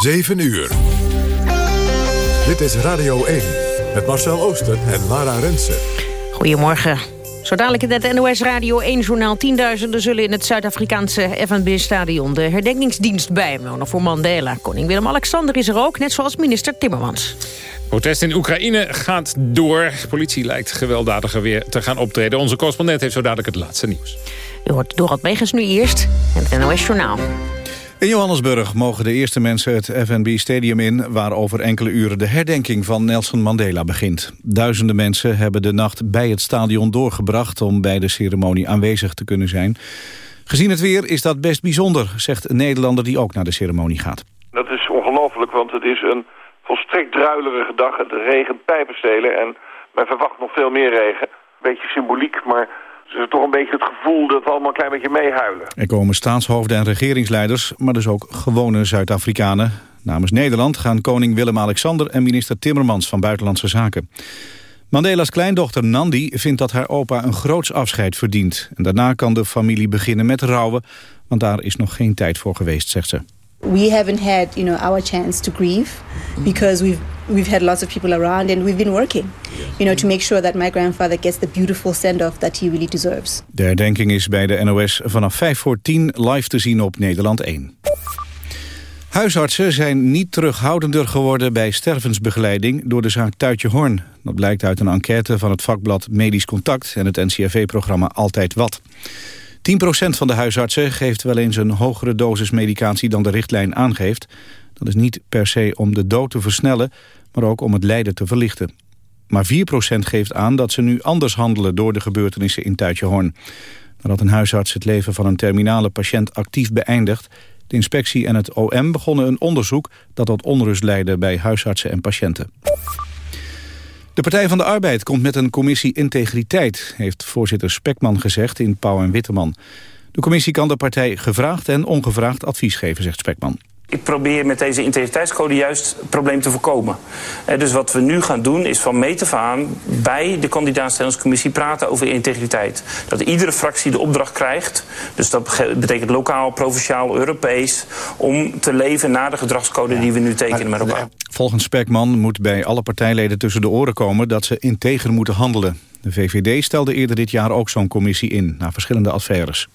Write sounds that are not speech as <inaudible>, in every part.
7 uur. Dit is Radio 1 met Marcel Ooster en Lara Rensen. Goedemorgen. Zo dadelijk in het NOS Radio 1-journaal. Tienduizenden zullen in het Zuid-Afrikaanse FNB-stadion... de herdenkingsdienst bijwonen voor Mandela. Koning Willem-Alexander is er ook, net zoals minister Timmermans. Protest in Oekraïne gaat door. Politie lijkt gewelddadiger weer te gaan optreden. Onze correspondent heeft zo dadelijk het laatste nieuws. U hoort Dorot Megens nu eerst en het NOS Journaal. In Johannesburg mogen de eerste mensen het FNB Stadium in... waar over enkele uren de herdenking van Nelson Mandela begint. Duizenden mensen hebben de nacht bij het stadion doorgebracht... om bij de ceremonie aanwezig te kunnen zijn. Gezien het weer is dat best bijzonder, zegt een Nederlander die ook naar de ceremonie gaat. Dat is ongelooflijk, want het is een volstrekt druilerige dag. Het regent pijpenstelen en men verwacht nog veel meer regen. Beetje symboliek, maar is toch een beetje het gevoel dat we allemaal een klein beetje meehuilen. Er komen staatshoofden en regeringsleiders, maar dus ook gewone Zuid-Afrikanen. Namens Nederland gaan koning Willem-Alexander en minister Timmermans van Buitenlandse Zaken. Mandela's kleindochter Nandi vindt dat haar opa een groots afscheid verdient. En daarna kan de familie beginnen met rouwen, want daar is nog geen tijd voor geweest, zegt ze. We haven't had, you know, our chance to grieve because we've we've had lots of people around and we've been working, you know, to make sure that my grandfather gets the beautiful send-off that he really deserves. De herdenking is bij de NOS vanaf 5 voor 10 live te zien op Nederland 1. Huisartsen zijn niet terughoudender geworden bij stervensbegeleiding door de zaak Tuitje Horn. Dat blijkt uit een enquête van het vakblad Medisch Contact en het NCRV-programma Altijd Wat. 10% van de huisartsen geeft wel eens een hogere dosis medicatie dan de richtlijn aangeeft. Dat is niet per se om de dood te versnellen, maar ook om het lijden te verlichten. Maar 4% geeft aan dat ze nu anders handelen door de gebeurtenissen in Tuitjehoorn. Nadat een huisarts het leven van een terminale patiënt actief beëindigt... de inspectie en het OM begonnen een onderzoek dat tot onrust leidde bij huisartsen en patiënten. De Partij van de Arbeid komt met een commissie integriteit... heeft voorzitter Spekman gezegd in Pauw en Witteman. De commissie kan de partij gevraagd en ongevraagd advies geven, zegt Spekman. Ik probeer met deze integriteitscode juist het probleem te voorkomen. Dus wat we nu gaan doen is van meet af aan bij de kandidaatstellingscommissie praten over integriteit. Dat iedere fractie de opdracht krijgt, dus dat betekent lokaal, provinciaal, Europees, om te leven naar de gedragscode die we nu tekenen met elkaar. Volgens Spekman moet bij alle partijleden tussen de oren komen dat ze integer moeten handelen. De VVD stelde eerder dit jaar ook zo'n commissie in, na verschillende affaires.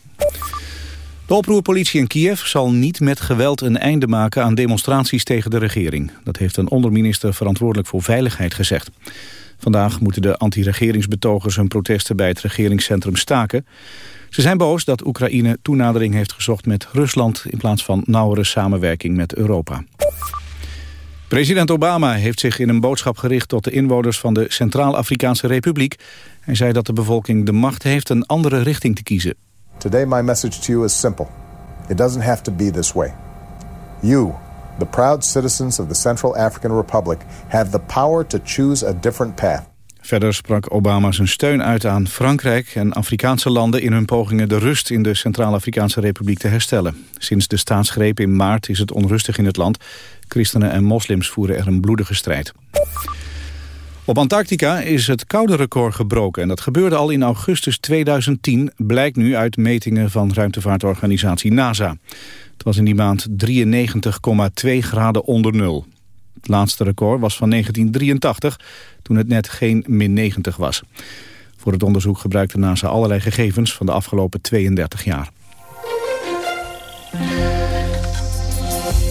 De oproerpolitie in Kiev zal niet met geweld een einde maken aan demonstraties tegen de regering. Dat heeft een onderminister verantwoordelijk voor veiligheid gezegd. Vandaag moeten de anti-regeringsbetogers hun protesten bij het regeringscentrum staken. Ze zijn boos dat Oekraïne toenadering heeft gezocht met Rusland... in plaats van nauwere samenwerking met Europa. President Obama heeft zich in een boodschap gericht tot de inwoners van de Centraal-Afrikaanse Republiek. Hij zei dat de bevolking de macht heeft een andere richting te kiezen. Today my message to you is simple. It doesn't have to be this way. You, the proud citizens of the Central African Republic, have the power to choose a different path. Verder sprak Obama zijn steun uit aan Frankrijk en Afrikaanse landen... in hun pogingen de rust in de Centraal-Afrikaanse Republiek te herstellen. Sinds de staatsgreep in maart is het onrustig in het land. Christenen en moslims voeren er een bloedige strijd. Op Antarctica is het koude record gebroken en dat gebeurde al in augustus 2010, blijkt nu uit metingen van ruimtevaartorganisatie NASA. Het was in die maand 93,2 graden onder nul. Het laatste record was van 1983, toen het net geen min 90 was. Voor het onderzoek gebruikte NASA allerlei gegevens van de afgelopen 32 jaar.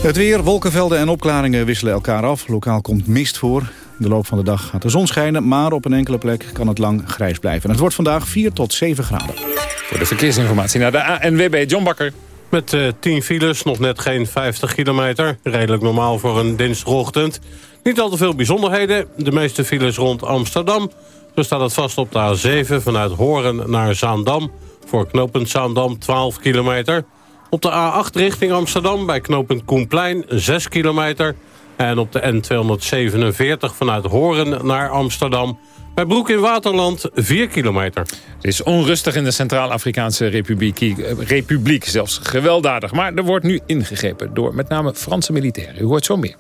Het weer, wolkenvelden en opklaringen wisselen elkaar af. Lokaal komt mist voor. In de loop van de dag gaat de zon schijnen, maar op een enkele plek kan het lang grijs blijven. het wordt vandaag 4 tot 7 graden. Voor de verkeersinformatie naar de ANWB, John Bakker. Met uh, 10 files, nog net geen 50 kilometer. Redelijk normaal voor een dinsdagochtend. Niet al te veel bijzonderheden. De meeste files rond Amsterdam. Zo staat het vast op de A7 vanuit Horen naar Zaandam. Voor knooppunt Zaandam 12 kilometer. Op de A8 richting Amsterdam bij knooppunt Koenplein 6 kilometer. En op de N247 vanuit Horen naar Amsterdam... bij Broek in Waterland 4 kilometer. Het is onrustig in de Centraal-Afrikaanse Republiek, eh, Republiek, zelfs gewelddadig. Maar er wordt nu ingegrepen door met name Franse militairen. U hoort zo meer.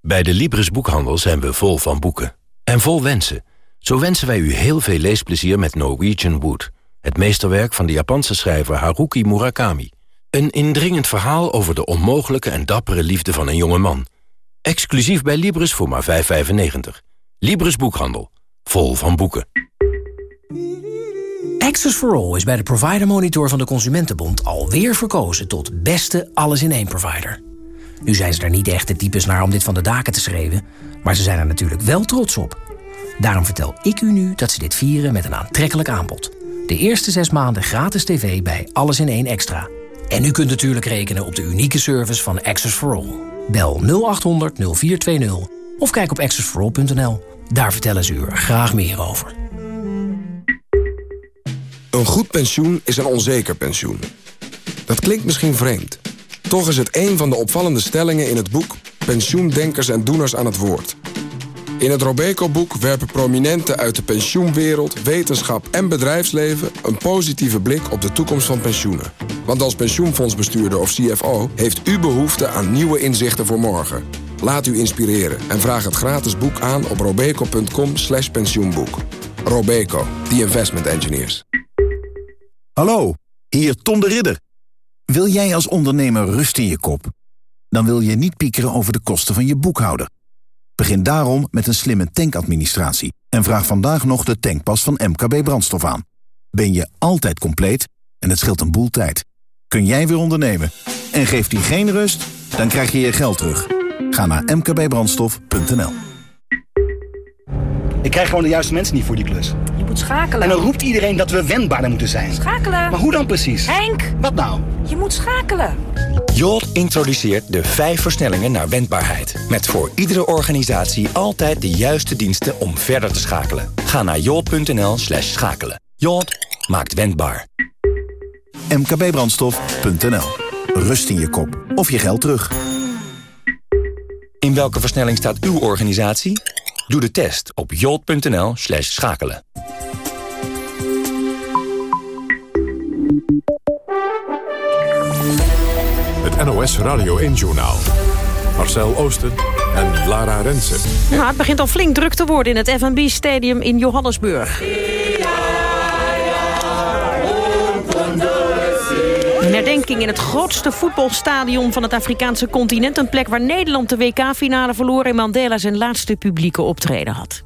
Bij de Libris Boekhandel zijn we vol van boeken. En vol wensen. Zo wensen wij u heel veel leesplezier met Norwegian Wood. Het meesterwerk van de Japanse schrijver Haruki Murakami. Een indringend verhaal over de onmogelijke en dappere liefde van een jonge man. Exclusief bij Libris voor maar 5,95. Libris Boekhandel. Vol van boeken. Access for All is bij de Provider Monitor van de Consumentenbond alweer verkozen tot beste alles-in-één provider. Nu zijn ze er niet echt de types naar om dit van de daken te schreeuwen, maar ze zijn er natuurlijk wel trots op. Daarom vertel ik u nu dat ze dit vieren met een aantrekkelijk aanbod. De eerste zes maanden gratis tv bij Alles in één Extra. En u kunt natuurlijk rekenen op de unieke service van Access for All. Bel 0800 0420 of kijk op accessforall.nl. Daar vertellen ze u er graag meer over. Een goed pensioen is een onzeker pensioen. Dat klinkt misschien vreemd. Toch is het een van de opvallende stellingen in het boek... Pensioendenkers en Doeners aan het Woord. In het Robeco-boek werpen prominenten uit de pensioenwereld... wetenschap en bedrijfsleven een positieve blik op de toekomst van pensioenen. Want als pensioenfondsbestuurder of CFO... heeft u behoefte aan nieuwe inzichten voor morgen. Laat u inspireren en vraag het gratis boek aan op robeco.com slash pensioenboek. Robeco, the investment engineers. Hallo, hier Tom de Ridder. Wil jij als ondernemer rust in je kop? Dan wil je niet piekeren over de kosten van je boekhouder. Begin daarom met een slimme tankadministratie en vraag vandaag nog de tankpas van MKB Brandstof aan. Ben je altijd compleet en het scheelt een boel tijd. Kun jij weer ondernemen en geeft die geen rust? Dan krijg je je geld terug. Ga naar mkbbrandstof.nl Ik krijg gewoon de juiste mensen niet voor die klus. Je moet schakelen. En dan roept iedereen dat we wendbaarder moeten zijn. Schakelen. Maar hoe dan precies? Henk! Wat nou? Je moet schakelen. Jolt introduceert de vijf versnellingen naar wendbaarheid. Met voor iedere organisatie altijd de juiste diensten om verder te schakelen. Ga naar jolt.nl slash schakelen. Jolt maakt wendbaar. mkbbrandstof.nl Rust in je kop of je geld terug. In welke versnelling staat uw organisatie? Doe de test op jolt.nl slash schakelen. Het NOS Radio 1-journaal. Marcel Oosten en Lara Rensen. Nou, het begint al flink druk te worden in het FNB-stadium in Johannesburg. In het grootste voetbalstadion van het Afrikaanse continent. Een plek waar Nederland de WK-finale verloor... en Mandela zijn laatste publieke optreden had.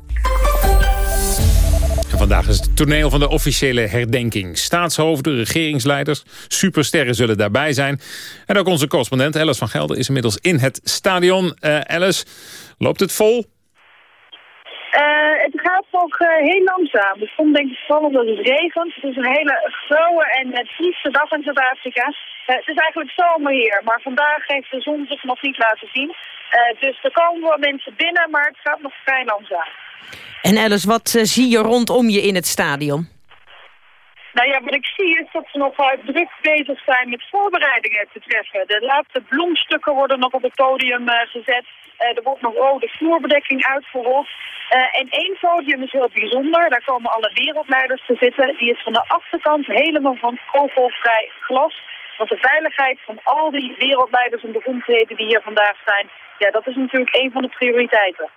Vandaag is het toneel van de officiële herdenking. Staatshoofden, regeringsleiders, supersterren zullen daarbij zijn. En ook onze correspondent Alice van Gelder is inmiddels in het stadion. Uh, Alice, loopt het vol? Het gaat nog uh, heel langzaam. Het komt denk ik vooral omdat het regent. Het is een hele grauwe en uh, trieste dag in Zuid-Afrika. het is eigenlijk zomer hier, maar vandaag heeft de zon zich nog niet laten zien. dus er komen wel mensen binnen, maar het gaat nog vrij langzaam. En Alice, wat zie je rondom je in het stadion? Nou ja, wat ik zie is dat ze nog druk bezig zijn met voorbereidingen te treffen. De laatste bloemstukken worden nog op het podium gezet. Uh, er wordt nog rode vloerbedekking uitgerold. Uh, en één podium is heel bijzonder. Daar komen alle wereldleiders te zitten. Die is van de achterkant helemaal van kogelvrij glas. Want de veiligheid van al die wereldleiders en beroemdheden die hier vandaag zijn... ja, dat is natuurlijk een van de prioriteiten.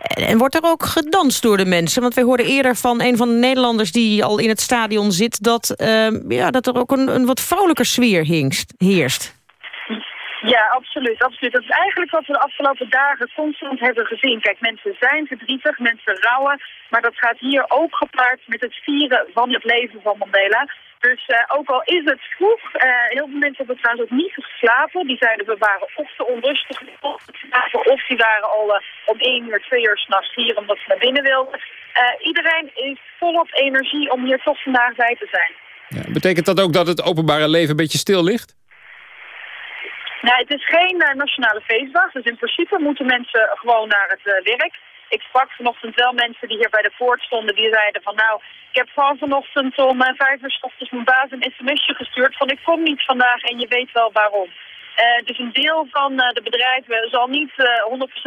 En, wordt er ook gedanst door de mensen? Want wij hoorden eerder van een van de Nederlanders die al in het stadion zit... dat, uh, ja, dat er ook een, een wat vrolijker sfeer heerst. Ja, absoluut, absoluut. Dat is eigenlijk wat we de afgelopen dagen constant hebben gezien. Kijk, mensen zijn verdrietig, mensen rouwen, maar dat gaat hier ook gepaard met het vieren van het leven van Mandela. Dus uh, ook al is het vroeg, uh, heel veel mensen hebben trouwens ook niet geslapen. Die zeiden we waren of te onrustig of die waren al uh, om één uur, twee uur s'nachts hier omdat ze naar binnen wilden. iedereen is volop energie om hier toch vandaag bij te zijn. Ja, betekent dat ook dat het openbare leven een beetje stil ligt? Nou, het is geen uh, nationale feestdag, dus in principe moeten mensen gewoon naar het uh, werk. Ik sprak vanochtend wel mensen die hier bij de poort stonden, die zeiden van nou, ik heb gewoon vanochtend om uh, vijf uur ochtends mijn baas een sms'je gestuurd van ik kom niet vandaag en je weet wel waarom. dus een deel van de bedrijven zal niet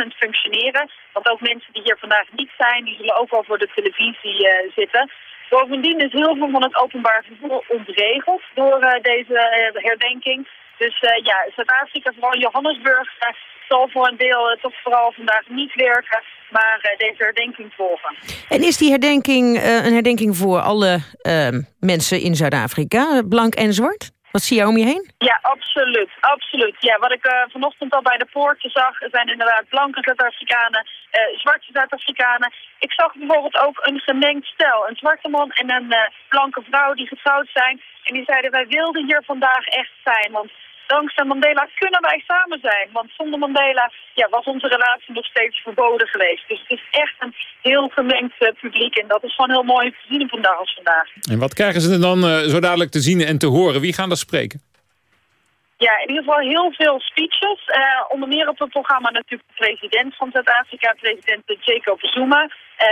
100% functioneren, want ook mensen die hier vandaag niet zijn, die zullen ook wel voor de televisie zitten. Bovendien is heel veel van het openbaar vervoer ontregeld door deze herdenking. Dus uh, ja, Zuid-Afrika, vooral Johannesburg, uh, zal voor een deel uh, toch vooral vandaag niet werken, maar deze herdenking volgen. En is die herdenking een herdenking voor alle ehm, mensen in Zuid-Afrika, blank en zwart? Wat zie je om je heen? Ja, absoluut. Absoluut. Ja, wat ik uh, vanochtend al bij de poorten zag, zijn inderdaad blanke Zuid-Afrikanen, uh, zwarte Zuid-Afrikanen. Ik zag bijvoorbeeld ook een gemengd stel. Een zwarte man en een uh, blanke vrouw die getrouwd zijn. En die zeiden, wij wilden hier vandaag echt zijn. Want dankzij Mandela kunnen wij samen zijn. Want zonder Mandela ja, was onze relatie nog steeds verboden geweest. Dus het is echt een heel gemengd uh, publiek. En dat is gewoon heel mooi te zien op een dag als vandaag. En wat krijgen ze dan uh, zo dadelijk te zien en te horen? Wie gaan daar spreken? Ja, in ieder geval heel veel speeches. Uh, onder meer op het programma natuurlijk de president van Zuid-Afrika, president Jacob Zuma.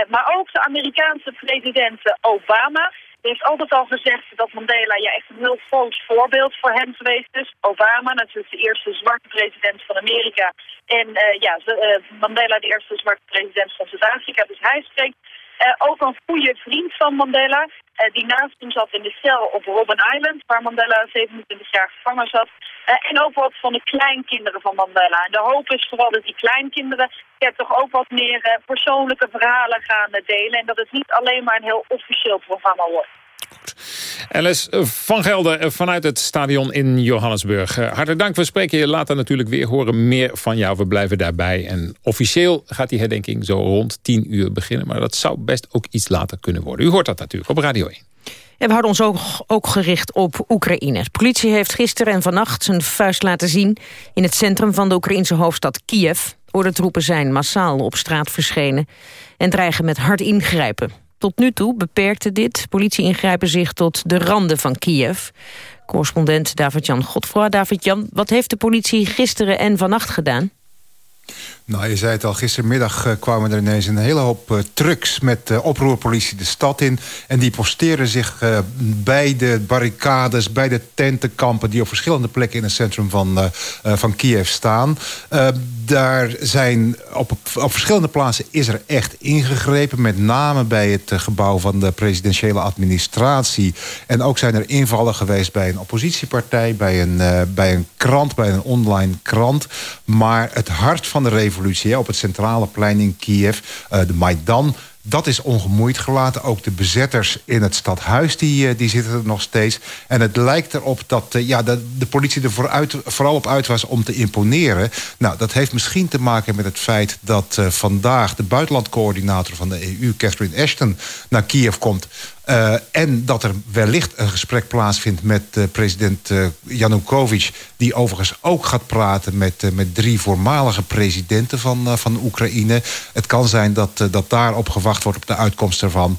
maar ook de Amerikaanse president Obama. Hij heeft altijd al gezegd dat Mandela ja, echt een heel groot voorbeeld voor hem geweest is. Obama, natuurlijk de eerste zwarte president van Amerika. En uh, ja, uh, Mandela de eerste zwarte president van Zuid-Afrika. Dus hij spreekt uh, ook een goede vriend van Mandela. Die naast hem zat in de cel op Robben Island, waar Mandela 27 jaar gevangen zat. en ook wat van de kleinkinderen van Mandela. En de hoop is vooral dat die kleinkinderen ja, toch ook wat meer persoonlijke verhalen gaan delen. En dat het niet alleen maar een heel officieel programma wordt. Alice van Gelder vanuit het stadion in Johannesburg. Hartelijk dank, we spreken je later natuurlijk weer. Horen meer van jou, we blijven daarbij. En officieel gaat die herdenking zo rond 10 uur beginnen. Maar dat zou best ook iets later kunnen worden. U hoort dat natuurlijk op Radio 1. En we houden ons ook, ook gericht op Oekraïne. De politie heeft gisteren en vannacht zijn vuist laten zien... in het centrum van de Oekraïnse hoofdstad Kiev. Ordentroepen zijn massaal op straat verschenen... en dreigen met hard ingrijpen. Tot nu toe beperkte dit politie-ingrijpen zich tot de randen van Kiev. Correspondent David-Jan Godfroy. David-Jan, wat heeft de politie gisteren en vannacht gedaan? Nou, je zei het al, gistermiddag uh, kwamen er ineens een hele hoop uh, trucks... met uh, oproerpolitie de stad in. En die posteerden zich bij de barricades, bij de tentenkampen... die op verschillende plekken in het centrum van, van Kiev staan. daar zijn op, op verschillende plaatsen is er echt ingegrepen. Met name bij het gebouw van de presidentiële administratie. En ook zijn er invallen geweest bij een oppositiepartij... bij een, bij een krant, bij een online krant. Maar het hart van de revolutie op het centrale plein in Kiev, uh, de Maidan dat is ongemoeid gelaten. Ook de bezetters in het stadhuis die, eh, die zitten er nog steeds. En het lijkt erop dat uh, ja, de, de politie er vooral op uit was om te imponeren. Nou, dat heeft misschien te maken met het feit dat vandaag... de buitenlandcoördinator van de EU, Catherine Ashton, naar Kiev komt... Uh, en dat er wellicht een gesprek plaatsvindt met uh, president uh, Janukovic... die overigens ook gaat praten met, met drie voormalige presidenten van, van Oekraïne. Het kan zijn dat, dat daarop gewacht wordt op de uitkomst ervan.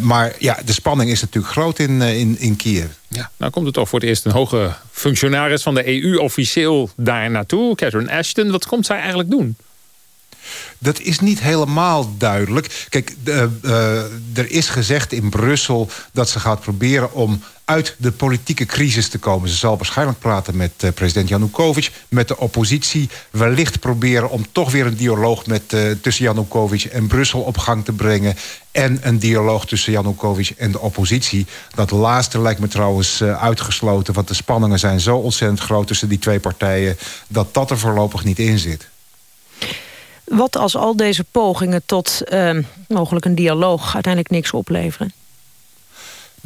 maar ja, de spanning is natuurlijk groot in, in, in Kiev. Ja, nou komt er toch voor het eerst een hoge functionaris van de EU officieel daar naartoe. Catherine Ashton, wat komt zij eigenlijk doen? Dat is niet helemaal duidelijk. Kijk, uh, uh, er is gezegd in Brussel dat ze gaat proberen om uit de politieke crisis te komen. Ze zal waarschijnlijk praten met uh, president Janukovic, met de oppositie. Wellicht proberen om toch weer een dialoog met, tussen Janukovic en Brussel op gang te brengen. En een dialoog tussen Janukovic en de oppositie. Dat laatste lijkt me trouwens uitgesloten, want de spanningen zijn zo ontzettend groot tussen die twee partijen, dat dat er voorlopig niet in zit. Wat als al deze pogingen tot uh, mogelijk een dialoog uiteindelijk niks opleveren?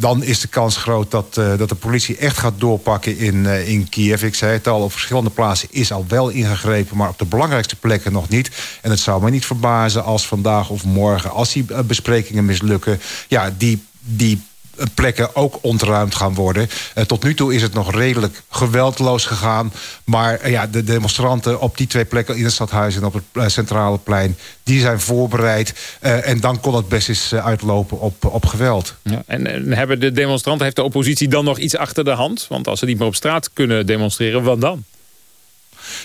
dan is de kans groot dat, uh, dat de politie echt gaat doorpakken in, uh, in Kiev. Ik zei het al, op verschillende plaatsen is al wel ingegrepen... maar op de belangrijkste plekken nog niet. En het zou me niet verbazen als vandaag of morgen... als die besprekingen mislukken, ja, die, die plekken ook ontruimd gaan worden. Uh, tot nu toe is het nog redelijk geweldloos gegaan. Maar uh, ja, de demonstranten op die twee plekken in het stadhuis... en op het uh, centrale plein, die zijn voorbereid. en dan kon het best eens uitlopen op, op geweld. Ja, en, hebben de demonstranten, heeft de oppositie dan nog iets achter de hand? Want als ze niet meer op straat kunnen demonstreren, wat dan?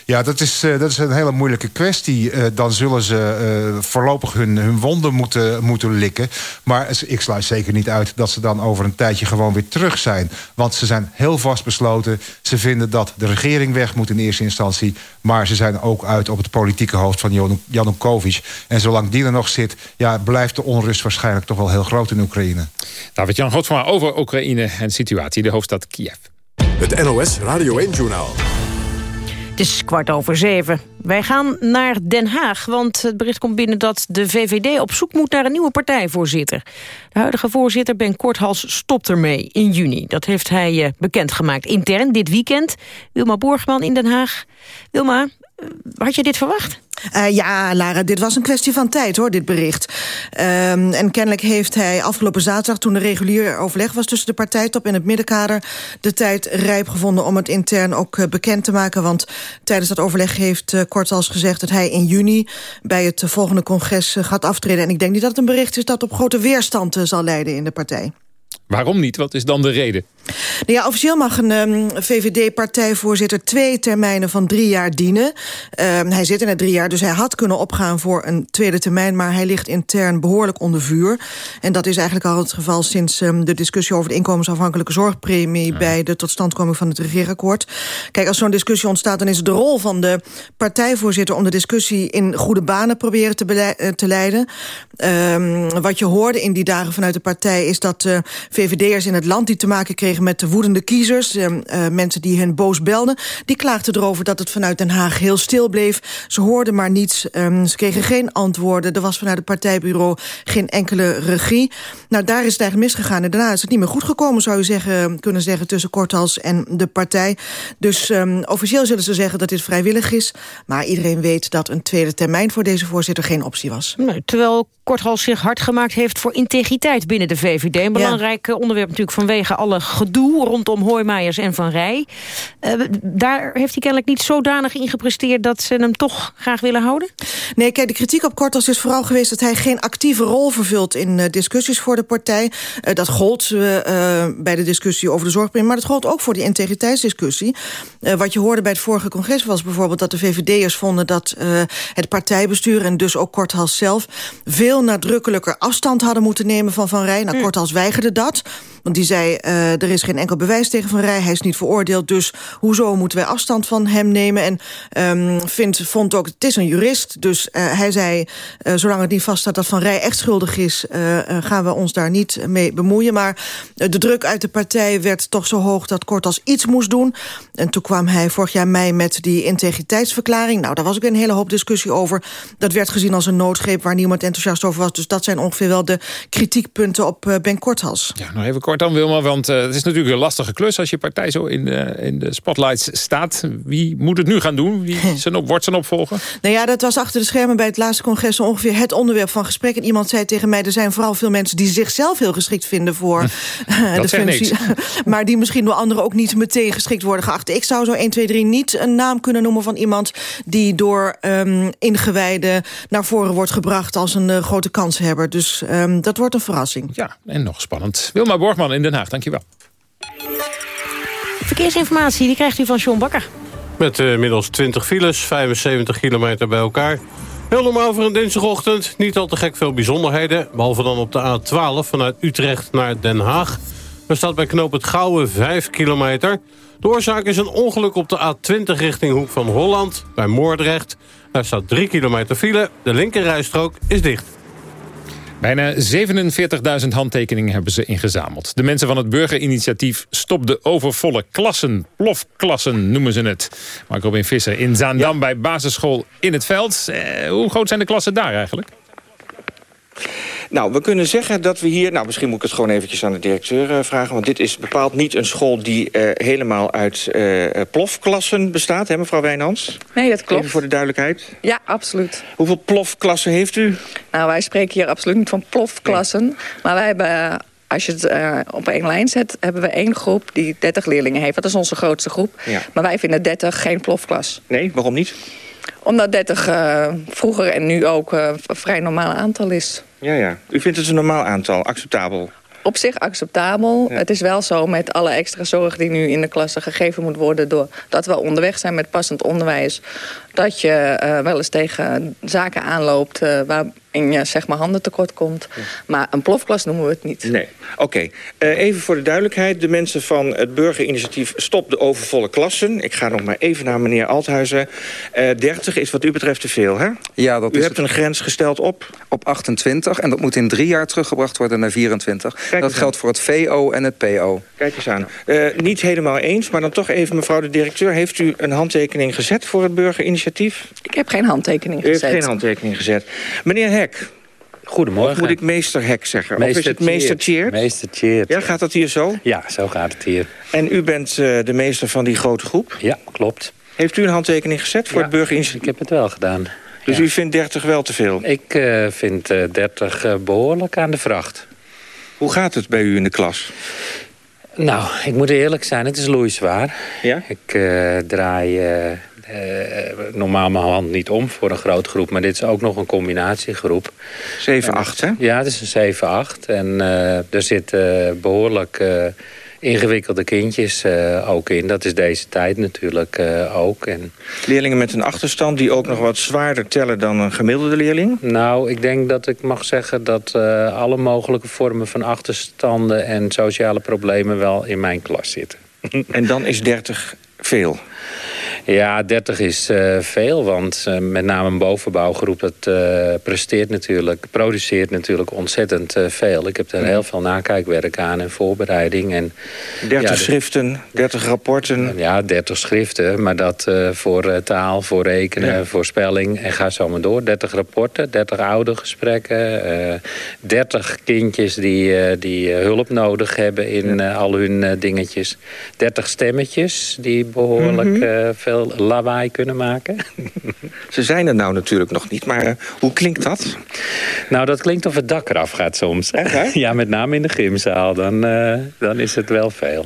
Ja, dat is, uh, dat is een hele moeilijke kwestie. Uh, dan zullen ze uh, voorlopig hun, hun wonden moeten, moeten likken. Maar ik sluit zeker niet uit dat ze dan over een tijdje gewoon weer terug zijn. Want ze zijn heel vastbesloten. Ze vinden dat de regering weg moet in eerste instantie. Maar ze zijn ook uit op het politieke hoofd van Janukovic. En zolang die er nog zit, ja, blijft de onrust waarschijnlijk toch wel heel groot in Oekraïne. David-Jan Godfra over Oekraïne en situatie in de hoofdstad Kiev. Het NOS Radio 1-journaal. Het is kwart over zeven. Wij gaan naar Den Haag, want het bericht komt binnen dat de VVD op zoek moet naar een nieuwe partijvoorzitter. De huidige voorzitter Ben Korthals stopt ermee in juni. Dat heeft hij uh, bekendgemaakt intern dit weekend. Wilma Borgman in Den Haag. Wilma, had je dit verwacht? Uh, ja, Lara, dit was een kwestie van tijd, hoor, dit bericht. Uh, en kennelijk heeft hij afgelopen zaterdag... toen er regulier overleg was tussen de partijtop en het middenkader... de tijd rijp gevonden om het intern ook uh, bekend te maken. Want tijdens dat overleg heeft uh, Kortals gezegd... dat hij in juni bij het volgende congres gaat aftreden. En ik denk niet dat het een bericht is dat op grote weerstand zal leiden in de partij. Waarom niet? Wat is dan de reden? Nou ja, officieel mag een um, VVD-partijvoorzitter twee termijnen van drie jaar dienen. Um, hij zit in het drie jaar, dus hij had kunnen opgaan voor een tweede termijn... maar hij ligt intern behoorlijk onder vuur. En dat is eigenlijk al het geval sinds um, de discussie... over de inkomensafhankelijke zorgpremie... Ja. bij de totstandkoming van het regeerakkoord. Kijk, als zo'n discussie ontstaat... dan is het de rol van de partijvoorzitter... om de discussie in goede banen proberen te, te leiden. wat je hoorde in die dagen vanuit de partij... is dat uh, VVD'ers in het land die te maken kregen met de woedende kiezers. Uh, uh, mensen die hen boos belden. Die klaagden erover dat het vanuit Den Haag heel stil bleef. Ze hoorden maar niets. Um, ze kregen geen antwoorden. Er was vanuit het partijbureau geen enkele regie. Nou, daar is het eigenlijk misgegaan. En daarna is het niet meer goed gekomen, zou je zeggen, kunnen zeggen... tussen Korthals en de partij. Dus um, officieel zullen ze zeggen dat dit vrijwillig is. Maar iedereen weet dat een tweede termijn voor deze voorzitter geen optie was. Nee, terwijl Korthals zich hard gemaakt heeft voor integriteit binnen de VVD. Een belangrijk ja. onderwerp natuurlijk vanwege alle gedoe rondom Hoijmaiers en Van Rij. Uh, daar heeft hij kennelijk niet zodanig in gepresteerd dat ze hem toch graag willen houden? Nee, kijk, de kritiek op Kortels is vooral geweest dat hij geen actieve rol vervult in uh, discussies voor de partij. Uh, dat gold bij de discussie over de zorgpremie, maar dat gold ook voor die integriteitsdiscussie. wat je hoorde bij het vorige congres was bijvoorbeeld dat de VVD'ers vonden dat het partijbestuur en dus ook Korthals zelf veel nadrukkelijker afstand hadden moeten nemen van Van Rij. Nou, Korthals weigerde dat. Want die zei, uh, er is geen enkel bewijs tegen Van Rij. Hij is niet veroordeeld, dus hoezo moeten wij afstand van hem nemen? En um, vindt, vond ook, het is een jurist. Dus uh, hij zei, uh, zolang het niet vaststaat dat Van Rij echt schuldig is... gaan we ons daar niet mee bemoeien. Maar de druk uit de partij werd toch zo hoog dat Kortas iets moest doen. En toen kwam hij vorig jaar mei met die integriteitsverklaring. Nou, daar was ook een hele hoop discussie over. Dat werd gezien als een noodgreep waar niemand enthousiast over was. Dus dat zijn ongeveer wel de kritiekpunten op Ben Korthals. Ja, nog even kort dan, Wilma, want uh, het is natuurlijk een lastige klus... als je partij zo in de, in de spotlights staat. Wie moet het nu gaan doen? Wie <laughs> zijn op, wordt zijn opvolger? Nou ja, dat was achter de schermen bij het laatste congres... ongeveer het onderwerp van gesprek. En iemand zei tegen mij... er zijn vooral veel mensen die zichzelf heel geschikt vinden... voor <laughs> uh, de functie. <laughs> maar die misschien door anderen ook niet meteen geschikt worden geacht. Ik zou zo 1, 2, 3 niet een naam kunnen noemen van iemand... die door um, ingewijden naar voren wordt gebracht... als een uh, grote kanshebber. Dus um, dat wordt een verrassing. Ja, en nog spannend. Wilma Borgman in Den Haag. Dankjewel. Verkeersinformatie die krijgt u van John Bakker. Met uh, inmiddels 20 files, 75 kilometer bij elkaar. Heel normaal voor een dinsdagochtend. Niet al te gek veel bijzonderheden. Behalve dan op de A12 vanuit Utrecht naar Den Haag. Er staat bij knoop het Gouwen 5 kilometer. De oorzaak is een ongeluk op de A20 richting Hoek van Holland. Bij Moordrecht. Daar staat 3 kilometer file. De linkerrijstrook is dicht. Bijna 47.000 handtekeningen hebben ze ingezameld. De mensen van het burgerinitiatief Stop de overvolle klassen. Plofklassen noemen ze het. Mark Robin Visser in Zaandam ja. bij basisschool In het Veld. Eh, hoe groot zijn de klassen daar eigenlijk? Nou, we kunnen zeggen dat we hier... Nou, misschien moet ik het gewoon eventjes aan de directeur uh, vragen... want dit is bepaald niet een school die uh, helemaal uit uh, plofklassen bestaat, hè, mevrouw Wijnands? Nee, dat klopt. Even voor de duidelijkheid. Ja, absoluut. Hoeveel plofklassen heeft u? Nou, wij spreken hier absoluut niet van plofklassen. Nee. Maar wij hebben als je het uh, op één lijn zet, hebben we één groep die 30 leerlingen heeft. Dat is onze grootste groep. Ja. Maar wij vinden 30 geen plofklas. Nee, waarom niet? Omdat 30 uh, vroeger en nu ook uh, een vrij normaal aantal is. Ja, ja. U vindt het een normaal aantal, acceptabel? Op zich acceptabel. Ja. Het is wel zo met alle extra zorg die nu in de klasse gegeven moet worden... doordat we onderweg zijn met passend onderwijs... dat je uh, wel eens tegen zaken aanloopt... Uh, waar in je zeg maar, handen tekort komt. Maar een plofklas noemen we het niet. Nee. Oké, Eh, even voor de duidelijkheid. De mensen van het burgerinitiatief Stop de overvolle klassen. Ik ga nog maar even naar meneer Althuizen. Eh 30 is wat u betreft te veel, hè? Ja, dat u is hebt een grens gesteld op? Op 28 en dat moet in drie jaar teruggebracht worden naar 24. dat geldt voor het VO en het PO. Kijk eens aan. Eh, niet helemaal eens, maar dan toch even mevrouw de directeur. Heeft u een handtekening gezet voor het burgerinitiatief? Ik heb geen handtekening U heeft gezet. geen handtekening gezet. Meneer Hek. Goedemorgen. Of moet ik meester Hek zeggen? of is Meester het meester. Tjeerd? Meester. Ja, gaat dat hier zo? Ja, zo gaat het hier. En u bent eh, de meester van die grote groep? Ja, klopt. Heeft u een handtekening gezet voor Ja, het burgerinitiatief? Ik heb het wel gedaan. Dus u vindt 30 wel te veel? Ik eh, vind eh, 30 eh, behoorlijk aan de vracht. Hoe gaat het bij u in de klas? Nou, ik moet eerlijk zijn, het is loeizwaar. Ja? Ik eh, draai normaal mijn hand niet om voor een grote groep... maar dit is ook nog een combinatiegroep. 7-8, hè? Ja, het is een 7-8. En eh, er zitten behoorlijk eh, ingewikkelde kindjes eh, ook in. Dat is deze tijd natuurlijk eh, ook. En Leerlingen met een achterstand die ook nog wat zwaarder tellen dan een gemiddelde leerling? Nou, ik denk dat ik mag zeggen dat eh, alle mogelijke vormen van achterstanden en sociale problemen wel in mijn klas zitten. En dan is 30 veel? Ja, 30 is eh, veel, want eh, met name een bovenbouwgroep... dat eh, presteert natuurlijk, produceert natuurlijk ontzettend veel. Ik heb er heel veel nakijkwerk aan en voorbereiding. En, 30 ja, de- schriften, 30 rapporten? Ja, 30 schriften, maar dat voor taal, voor rekenen, Ja. voor spelling. En ga zo maar door. 30 rapporten, 30 oudergesprekken. eh 30 kindjes die, die hulp nodig hebben in al hun dingetjes. 30 stemmetjes die behoorlijk Mhm. eh, veel lawaai kunnen maken. <laughs> Ze zijn er nou natuurlijk nog niet, maar eh, hoe klinkt dat? Nou, dat klinkt of het dak eraf gaat soms. <laughs> ja, met name in de gymzaal. Dan, eh, dan is het wel veel.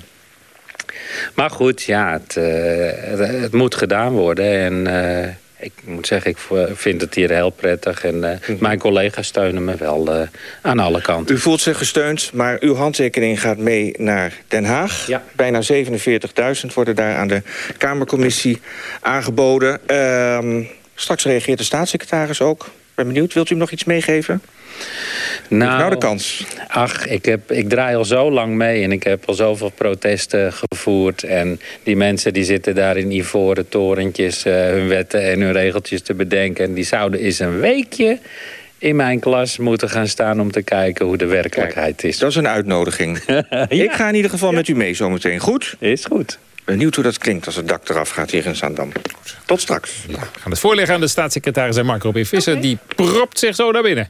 Maar goed, ja, het, eh, het, het moet gedaan worden. En ik moet zeggen, ik vind het hier heel prettig. En eh, mijn collega's steunen me wel eh, aan alle kanten. U voelt zich gesteund, maar uw handtekening gaat mee naar Den Haag. Bijna 47.000 worden daar aan de Kamercommissie aangeboden. Ehm, straks reageert de staatssecretaris ook. Ik ben benieuwd, wilt u hem nog iets meegeven? Nou, nou de kans. Ach, ik, heb, ik draai al zo lang mee en ik heb al zoveel protesten gevoerd. En die mensen die zitten daar in ivoren torentjes eh, hun wetten en hun regeltjes te bedenken. En die zouden eens een weekje in mijn klas moeten gaan staan om te kijken hoe de werkelijkheid is. Dat is een uitnodiging. <laughs> Ik ga in ieder geval met u mee zometeen. Goed? Is goed. Benieuwd hoe dat klinkt als het dak eraf gaat hier in Zaandam. Tot straks. We gaan het voorleggen aan de staatssecretaris en Marco B. Visser. Die propt zich zo naar binnen.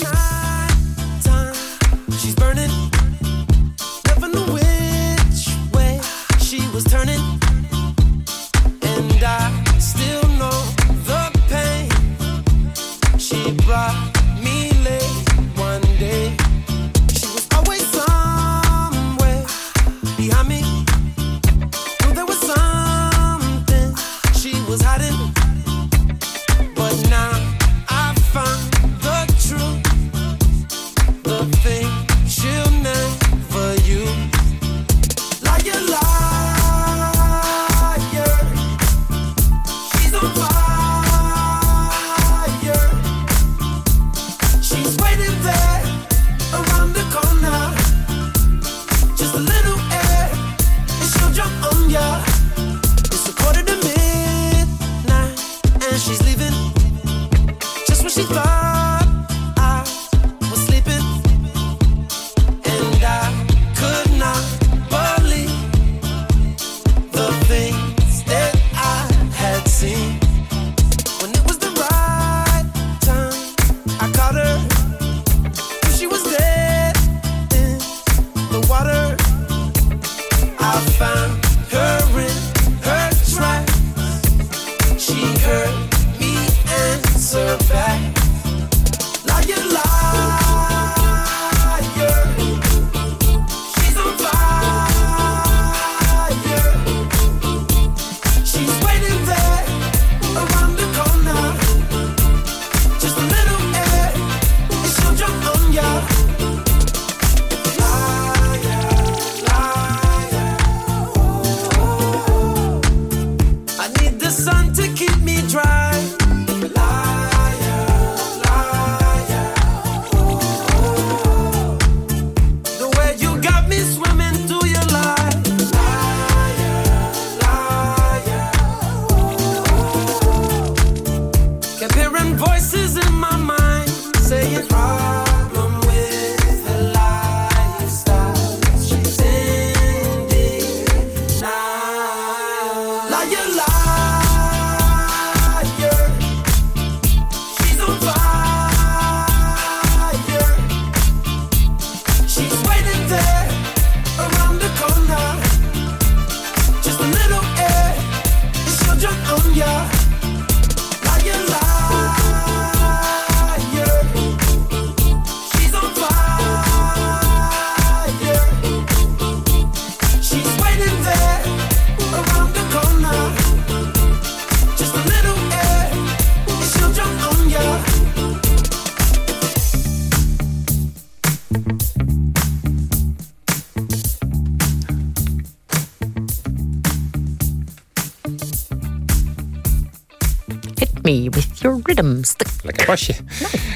Lekker pasje.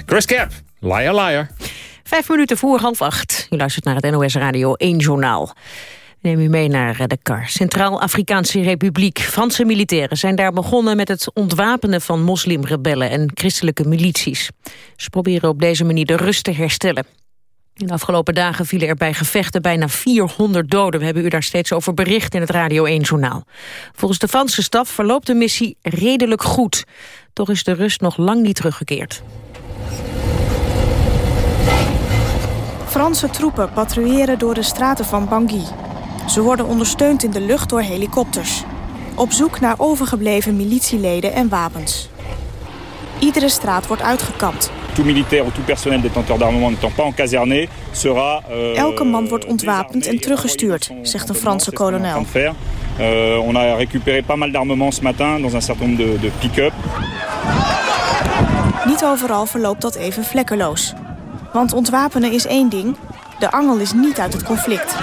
Chris Cap, liar liar. Vijf minuten voor half acht. U luistert naar het NOS Radio 1 Journaal. Neem u mee naar eh, Dakar. Centraal-Afrikaanse Republiek. Franse militairen zijn daar begonnen met het ontwapenen van moslimrebellen en christelijke milities. Ze proberen op deze manier de rust te herstellen. In de afgelopen dagen vielen er bij gevechten bijna 400 doden. We hebben u daar steeds over bericht in het Radio 1-journaal. Volgens de Franse staf verloopt de missie redelijk goed. Toch is de rust nog lang niet teruggekeerd. Franse troepen patrouilleren door de straten van Bangui. Ze worden ondersteund in de lucht door helikopters. Op zoek naar overgebleven militieleden en wapens. Iedere straat wordt uitgekapt. Tout militaire ou tout personnel détenteur d'armement n'étant pas encaserné sera... euh, Elke man wordt ontwapend en teruggestuurd, zegt een Franse kolonel. Euh, on a récupéré pas mal d'armements ce matin dans un certain nombre de, de pick-up. Niet overal verloopt dat even vlekkeloos. Want ontwapenen is één ding, de angel is niet uit het conflict.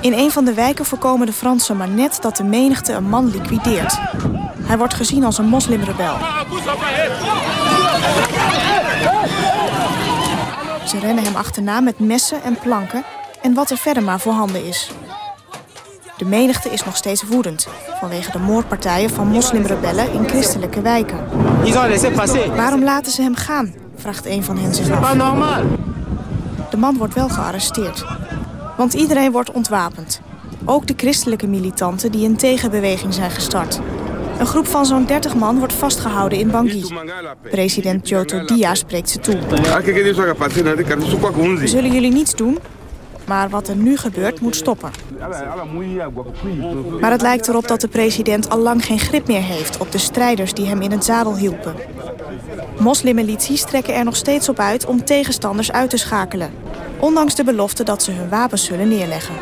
In een van de wijken voorkomen de Fransen maar net dat de menigte een man liquideert. Hij wordt gezien als een moslimrebel. Ze rennen hem achterna met messen en planken en wat er verder maar voorhanden is. De menigte is nog steeds woedend vanwege de moordpartijen van moslimrebellen in christelijke wijken. Waarom laten ze hem gaan? vraagt een van hen zich af. De man wordt wel gearresteerd. Want iedereen wordt ontwapend. Ook de christelijke militanten die een tegenbeweging zijn gestart. Een groep van zo'n 30 man wordt vastgehouden in Bangui. President Joto Dia spreekt ze toe. We zullen jullie niets doen, maar wat er nu gebeurt moet stoppen. Maar het lijkt erop dat de president al lang geen grip meer heeft op de strijders die hem in het zadel hielpen. Moslimmilities trekken er nog steeds op uit om tegenstanders uit te schakelen. Ondanks de belofte dat ze hun wapens zullen neerleggen.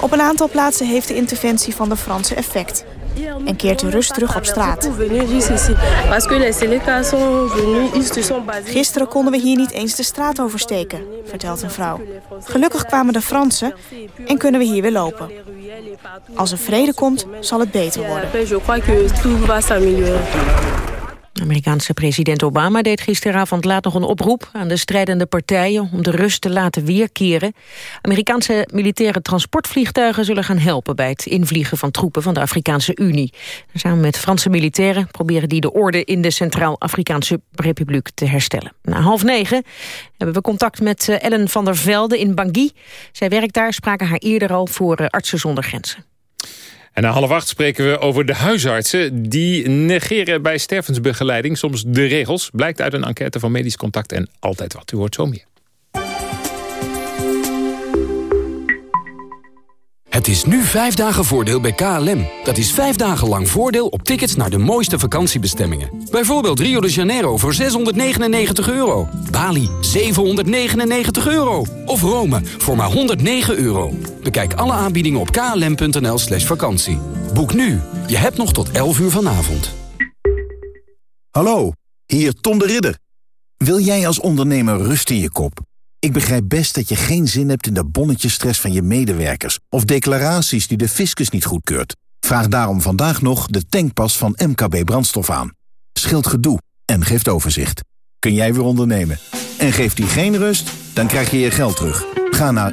Op een aantal plaatsen heeft de interventie van de Fransen effect. En keert de rust terug op straat. Gisteren konden we hier niet eens de straat oversteken, vertelt een vrouw. Gelukkig kwamen de Fransen en kunnen we hier weer lopen. Als er vrede komt, zal het beter worden. Amerikaanse president Obama deed gisteravond laat nog een oproep aan de strijdende partijen om de rust te laten weerkeren. Amerikaanse militaire transportvliegtuigen zullen gaan helpen bij het invliegen van troepen van de Afrikaanse Unie. Samen met Franse militairen proberen die de orde in de Centraal-Afrikaanse Republiek te herstellen. Na half negen hebben we contact met eh, Ellen van der Velde in Bangui. Zij werkt daar, spraken haar eerder al voor eh, Artsen zonder Grenzen. En na half acht spreken we over de huisartsen. Die negeren bij stervensbegeleiding soms de regels. Blijkt uit een enquête van Medisch Contact en Altijd Wat. U hoort zo meer. Het is nu vijf dagen voordeel bij KLM. Dat is vijf dagen lang voordeel op tickets naar de mooiste vakantiebestemmingen. Bijvoorbeeld Rio de Janeiro voor 699 euro. Bali 799 euro. Of Rome voor maar 109 euro. Bekijk alle aanbiedingen op klm.nl slash vakantie. Boek nu. Je hebt nog tot 11 uur vanavond. Hallo, hier Tom de Ridder. Wil jij als ondernemer rust in je kop? Ik begrijp best dat je geen zin hebt in de bonnetjesstress van je medewerkers... of declaraties die de fiscus niet goedkeurt. Vraag daarom vandaag nog de tankpas van MKB Brandstof aan. Scheelt gedoe en geeft overzicht. Kun jij weer ondernemen? En geeft die geen rust? Dan krijg je je geld terug. Ga naar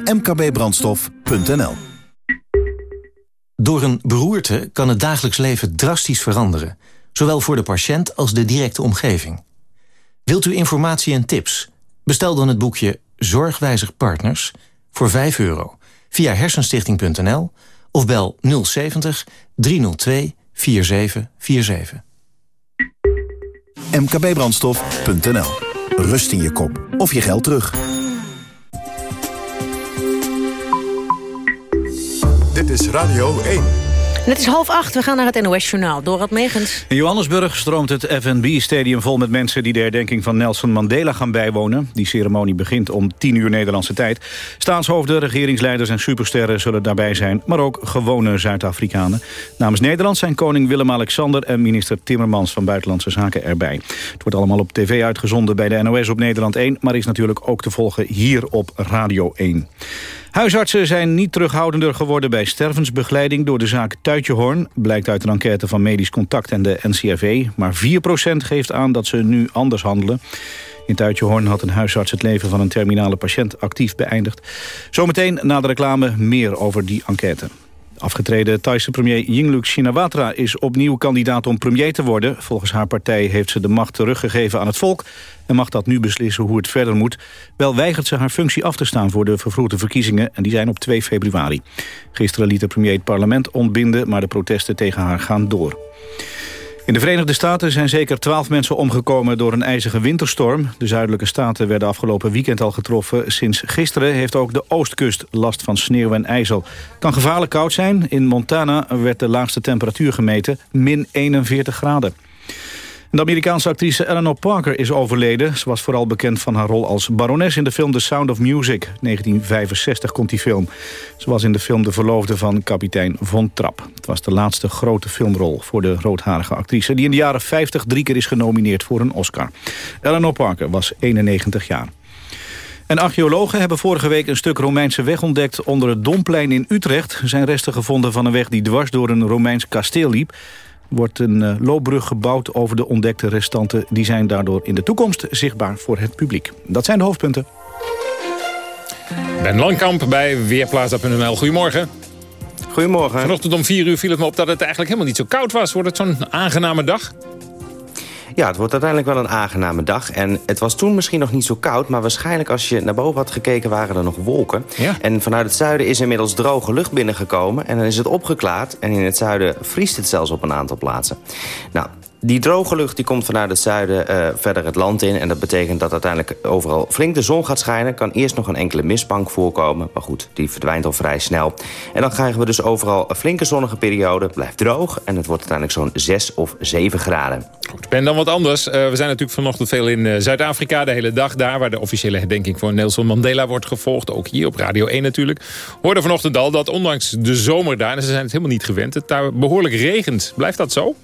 zowel voor de patiënt als de directe omgeving. Wilt u informatie en tips? Bestel dan het boekje Zorgwijzig Partners voor 5 euro via hersenstichting.nl of bel 070 302 4747. mkbbrandstof.nl. Rust in je kop of je geld terug. Dit is Radio 1. Het is half acht, we gaan naar het NOS-journaal. Dorad Megens. In Johannesburg stroomt het FNB-stadium vol met mensen... die de herdenking van Nelson Mandela gaan bijwonen. Die ceremonie begint om 10 uur Nederlandse tijd. Staatshoofden, regeringsleiders en supersterren zullen daarbij zijn... maar ook gewone Zuid-Afrikanen. Namens Nederland zijn koning Willem-Alexander... en minister Timmermans van Buitenlandse Zaken erbij. Het wordt allemaal op tv uitgezonden bij de NOS op Nederland 1... maar is natuurlijk ook te volgen hier op Radio 1. Huisartsen zijn niet terughoudender geworden bij stervensbegeleiding door de zaak Tuitjehoorn. Blijkt uit een enquête van Medisch Contact en de NCRV. Maar 4% geeft aan dat ze nu anders handelen. In Tuitjehoorn had een huisarts het leven van een terminale patiënt actief beëindigd. Zometeen na de reclame meer over die enquête. Afgetreden Thaise premier Yingluck Shinawatra is opnieuw kandidaat om premier te worden. Volgens haar partij heeft ze de macht teruggegeven aan het volk... en mag dat nu beslissen hoe het verder moet. Wel weigert ze haar functie af te staan voor de vervroegde verkiezingen... en die zijn op 2 februari. Gisteren liet de premier het parlement ontbinden... maar de protesten tegen haar gaan door. In de Verenigde Staten zijn zeker twaalf mensen omgekomen door een ijzige winterstorm. De zuidelijke staten werden afgelopen weekend al getroffen. Sinds gisteren heeft ook de oostkust last van sneeuw en ijzel. Kan gevaarlijk koud zijn. In Montana werd de laagste temperatuur gemeten, min 41 graden. De Amerikaanse actrice Eleanor Parker is overleden. Ze was vooral bekend van haar rol als barones in de film The Sound of Music. 1965 komt die film. Ze was in de film de verloofde van kapitein Von Trapp. Het was de laatste grote filmrol voor de roodharige actrice... die in de jaren 50 drie keer is genomineerd voor een Oscar. Eleanor Parker was 91 jaar. En archeologen hebben vorige week een stuk Romeinse weg ontdekt... onder het Domplein in Utrecht. Er zijn resten gevonden van een weg die dwars door een Romeins kasteel liep wordt een uh, loopbrug gebouwd over de ontdekte restanten. Die zijn daardoor in de toekomst zichtbaar voor het publiek. Dat zijn de hoofdpunten. Ben Langkamp bij Weerplaza.nl. Goedemorgen. Goedemorgen. Vanochtend om 4 uur viel het me op dat het eigenlijk helemaal niet zo koud was. Wordt het zo'n aangename dag? Ja, het wordt uiteindelijk wel een aangename dag. En het was toen misschien nog niet zo koud... maar waarschijnlijk als je naar boven had gekeken waren er nog wolken. Ja. En vanuit het zuiden is inmiddels droge lucht binnengekomen... en dan is het opgeklaard en in het zuiden vriest het zelfs op een aantal plaatsen. Nou, die droge lucht die komt vanuit het zuiden uh, verder het land in. En dat betekent dat uiteindelijk overal flink de zon gaat schijnen. Kan eerst nog een enkele mistbank voorkomen. Maar goed, die verdwijnt al vrij snel. En dan krijgen we dus overal een flinke zonnige periode. Blijft droog en het wordt uiteindelijk zo'n 6 of 7 graden. Goed, Ben, dan wat anders. Uh, we zijn natuurlijk vanochtend veel in uh, Zuid-Afrika. De hele dag daar, waar de officiële herdenking voor Nelson Mandela wordt gevolgd. Ook hier op Radio 1 natuurlijk. Hoorden vanochtend al dat ondanks de zomer daar... ze zijn het helemaal niet gewend, het daar behoorlijk regent. Blijft dat zo?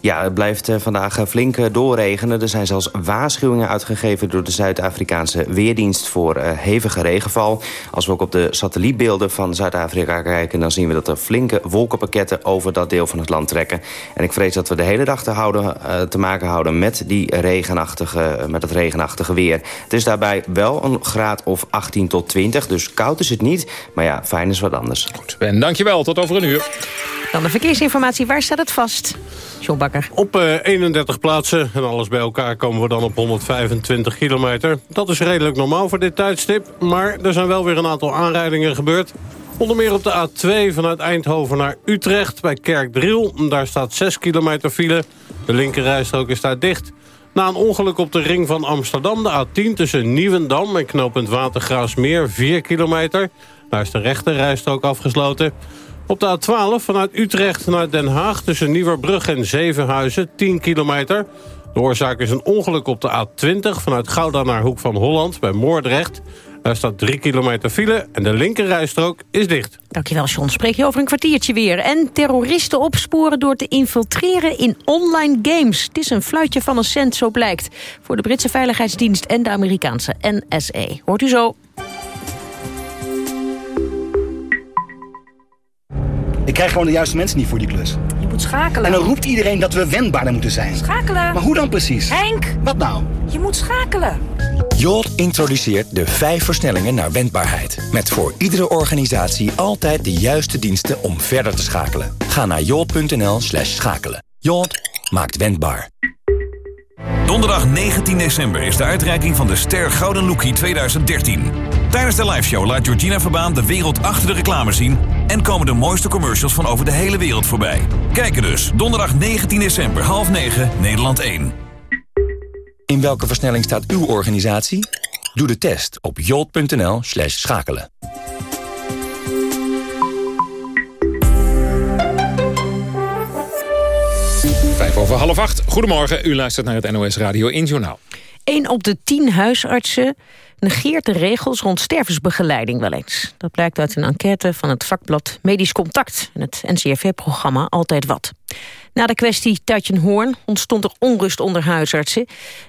Ja, het blijft vandaag flink doorregenen. Er zijn zelfs waarschuwingen uitgegeven door de Zuid-Afrikaanse Weerdienst voor hevige regenval. Als we ook op de satellietbeelden van Zuid-Afrika kijken... dan zien we dat er flinke wolkenpakketten over dat deel van het land trekken. En ik vrees dat we de hele dag te, houden, te maken houden met, die regenachtige, met het regenachtige weer. Het is daarbij wel een graad of 18 tot 20, dus koud is het niet. Maar ja, fijn is wat anders. Goed, Ben, dankjewel. Tot over een uur. Dan de verkeersinformatie. Waar staat het vast? Op uh, 31 plaatsen en alles bij elkaar komen we dan op 125 kilometer. Dat is redelijk normaal voor dit tijdstip. Maar er zijn wel weer een aantal aanrijdingen gebeurd. Onder meer op de A2 vanuit Eindhoven naar Utrecht bij Kerkdriel. Daar staat 6 kilometer file. De linkerrijstrook is daar dicht. Na een ongeluk op de ring van Amsterdam, de A10 tussen Nieuwendam en knooppunt Watergraafsmeer, 4 kilometer. Daar is de rechterrijstrook afgesloten. Op de A12 vanuit Utrecht naar Den Haag tussen Nieuwerbrug en Zevenhuizen, 10 kilometer. De oorzaak is een ongeluk op de A20 vanuit Gouda naar Hoek van Holland bij Moordrecht. Daar staat 3 kilometer file en de linkerrijstrook is dicht. Dankjewel, John. Spreek je over een kwartiertje weer. En terroristen opsporen door te infiltreren in online games. Het is een fluitje van een cent, zo blijkt. Voor de Britse Veiligheidsdienst en de Amerikaanse NSA. Hoort u zo. Ik krijg gewoon de juiste mensen niet voor die klus. Je moet schakelen. En dan roept iedereen dat we wendbaarder moeten zijn. Schakelen. Maar hoe dan precies? Henk! Wat nou? Je moet schakelen. Jolt introduceert de vijf versnellingen naar wendbaarheid. Met voor iedere organisatie altijd de juiste diensten om verder te schakelen. Ga naar jolt.nl slash schakelen. Yacht maakt wendbaar. Donderdag 19 december is de uitreiking van de Ster Gouden Lookie 2013. Tijdens de liveshow laat Georgina Verbaan de wereld achter de reclame zien... en komen de mooiste commercials van over de hele wereld voorbij. Kijken dus, donderdag 19 december, half 9, Nederland 1. In welke versnelling staat uw organisatie? Doe de test op jolt.nl slash schakelen. Vijf over half acht. Goedemorgen, u luistert naar het NOS Radio 1 Journaal. Een op de tien huisartsen negeert de regels rond stervensbegeleiding wel eens. Dat blijkt uit een enquête van het vakblad Medisch Contact... en het NCRV-programma Altijd Wat. Na de kwestie Hoorn ontstond er onrust onder huisartsen.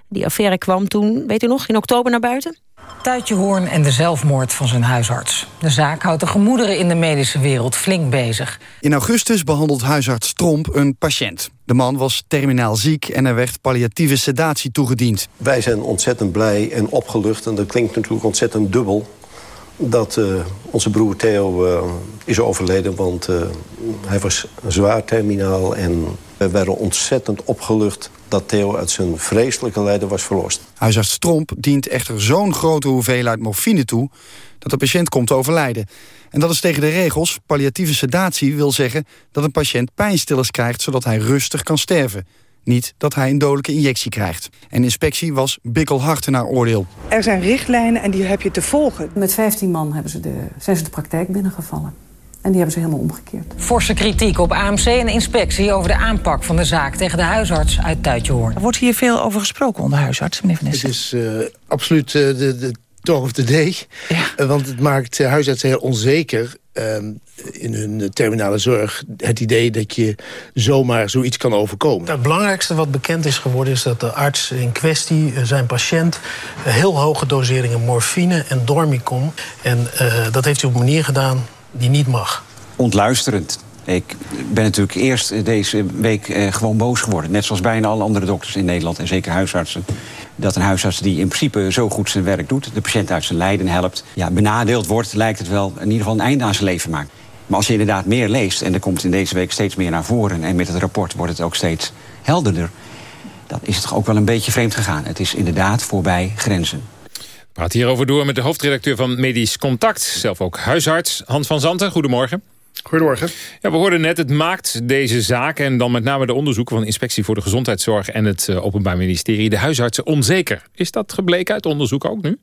Die affaire kwam toen, weet u nog, in oktober naar buiten? Tuitje Hoorn en de zelfmoord van zijn huisarts. De zaak houdt de gemoederen in de medische wereld flink bezig. In augustus behandelt huisarts Tromp een patiënt. De man was terminaal ziek en er werd palliatieve sedatie toegediend. Wij zijn ontzettend blij en opgelucht. En dat klinkt natuurlijk ontzettend dubbel. Dat uh, onze broer Theo uh, is overleden, want uh, hij was zwaar terminaal. En we werden ontzettend opgelucht dat Theo uit zijn vreselijke lijden was verlost. Huisarts Tromp dient echter zo'n grote hoeveelheid morfine toe... dat de patiënt komt te overlijden. En dat is tegen de regels. Palliatieve sedatie wil zeggen dat een patiënt pijnstillers krijgt... zodat hij rustig kan sterven. Niet dat hij een dodelijke injectie krijgt. En inspectie was bikkelhard naar oordeel. Er zijn richtlijnen en die heb je te volgen. Met 15 man hebben ze de, zijn ze de praktijk binnengevallen. En die hebben ze helemaal omgekeerd. Forse kritiek op AMC en inspectie over de aanpak van de zaak tegen de huisarts uit Tuitjehoorn. Er wordt hier veel over gesproken onder huisartsen, meneer Van Het is uh, absoluut uh, de, de talk of the day. Ja. Uh, want het maakt huisartsen heel onzeker ehm, in hun terminale zorg het idee dat je zomaar zoiets kan overkomen. Het belangrijkste wat bekend is geworden is dat de arts in kwestie, zijn patiënt, heel hoge doseringen morfine en dormicum. En dat heeft hij op een manier gedaan die niet mag. Ontluisterend. Ik ben natuurlijk eerst deze week eh, gewoon boos geworden. Net zoals bijna alle andere dokters in Nederland en zeker huisartsen. Dat een huisarts die in principe zo goed zijn werk doet... de patiënt uit zijn lijden helpt, ja, benadeeld wordt... lijkt het wel in ieder geval een einde aan zijn leven maakt. Maar als je inderdaad meer leest, en er komt in deze week steeds meer naar voren... en met het rapport wordt het ook steeds helderder... dan is het toch ook wel een beetje vreemd gegaan. Het is inderdaad voorbij grenzen. We praten hierover door met de hoofdredacteur van Medisch Contact. Zelf ook huisarts, Hans van Zanten. Goedemorgen. Goedemorgen. Ja, we hoorden net, het maakt deze zaak... en dan met name de onderzoeken van de Inspectie voor de Gezondheidszorg... en het uh, Openbaar Ministerie, de huisartsen onzeker. Is dat gebleken uit onderzoek ook nu?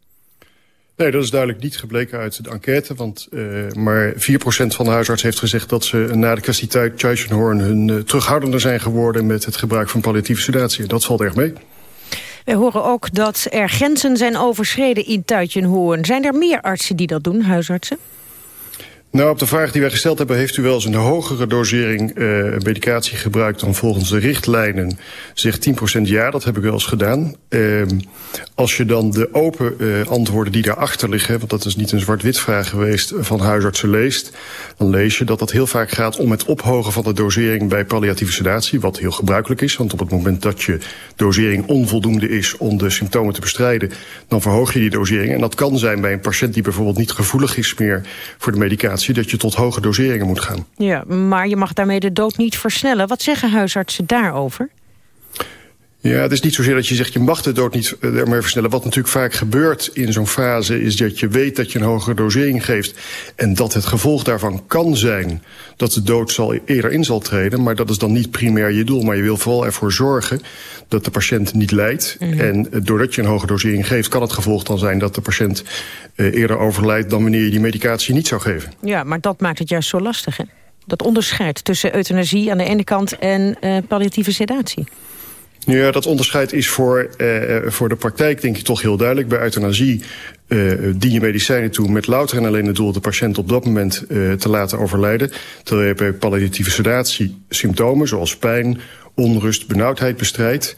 Nee, dat is duidelijk niet gebleken uit de enquête. Want uh, maar 4% van de huisarts heeft gezegd dat ze na de kwestie Tjuisenhoorn... hun uh, terughoudender zijn geworden met het gebruik van palliatieve sedatie. Dat valt erg mee. We horen ook dat er grenzen zijn overschreden in Tuitjenhoorn. Zijn er meer artsen die dat doen, huisartsen? Nou, op de vraag die wij gesteld hebben... heeft u wel eens een hogere dosering uh, medicatie gebruikt... dan volgens de richtlijnen zegt 10% ja, dat heb ik wel eens gedaan. Uh, als je dan de open uh, antwoorden die daarachter liggen... want dat is niet een zwart-wit vraag geweest van huisartsen leest... dan lees je dat dat heel vaak gaat om het ophogen van de dosering... bij palliatieve sedatie, wat heel gebruikelijk is. Want op het moment dat je dosering onvoldoende is... om de symptomen te bestrijden, dan verhoog je die dosering. En dat kan zijn bij een patiënt die bijvoorbeeld niet gevoelig is meer... voor de medicatie dat je tot hoge doseringen moet gaan. Ja, maar je mag daarmee de dood niet versnellen. Wat zeggen huisartsen daarover? Ja, het is niet zozeer dat je zegt je mag de dood niet ermee versnellen. Wat natuurlijk vaak gebeurt in zo'n fase is dat je weet dat je een hogere dosering geeft. En dat het gevolg daarvan kan zijn dat de dood zal eerder in zal treden. Maar dat is dan niet primair je doel. Maar je wil vooral ervoor zorgen dat de patiënt niet lijdt. Mm -hmm. En doordat je een hoge dosering geeft kan het gevolg dan zijn dat de patiënt uh, eerder overlijdt dan wanneer je die medicatie niet zou geven. Ja, maar dat maakt het juist zo lastig hè? Dat onderscheid tussen euthanasie aan de ene kant en uh, palliatieve sedatie. Ja, dat onderscheid is voor, uh, voor de praktijk denk ik toch heel duidelijk. Bij euthanasie uh, dien je medicijnen toe met louter en alleen het doel de patiënt op dat moment uh, te laten overlijden. Terwijl je bij palliatieve sedatie symptomen zoals pijn, onrust, benauwdheid bestrijdt.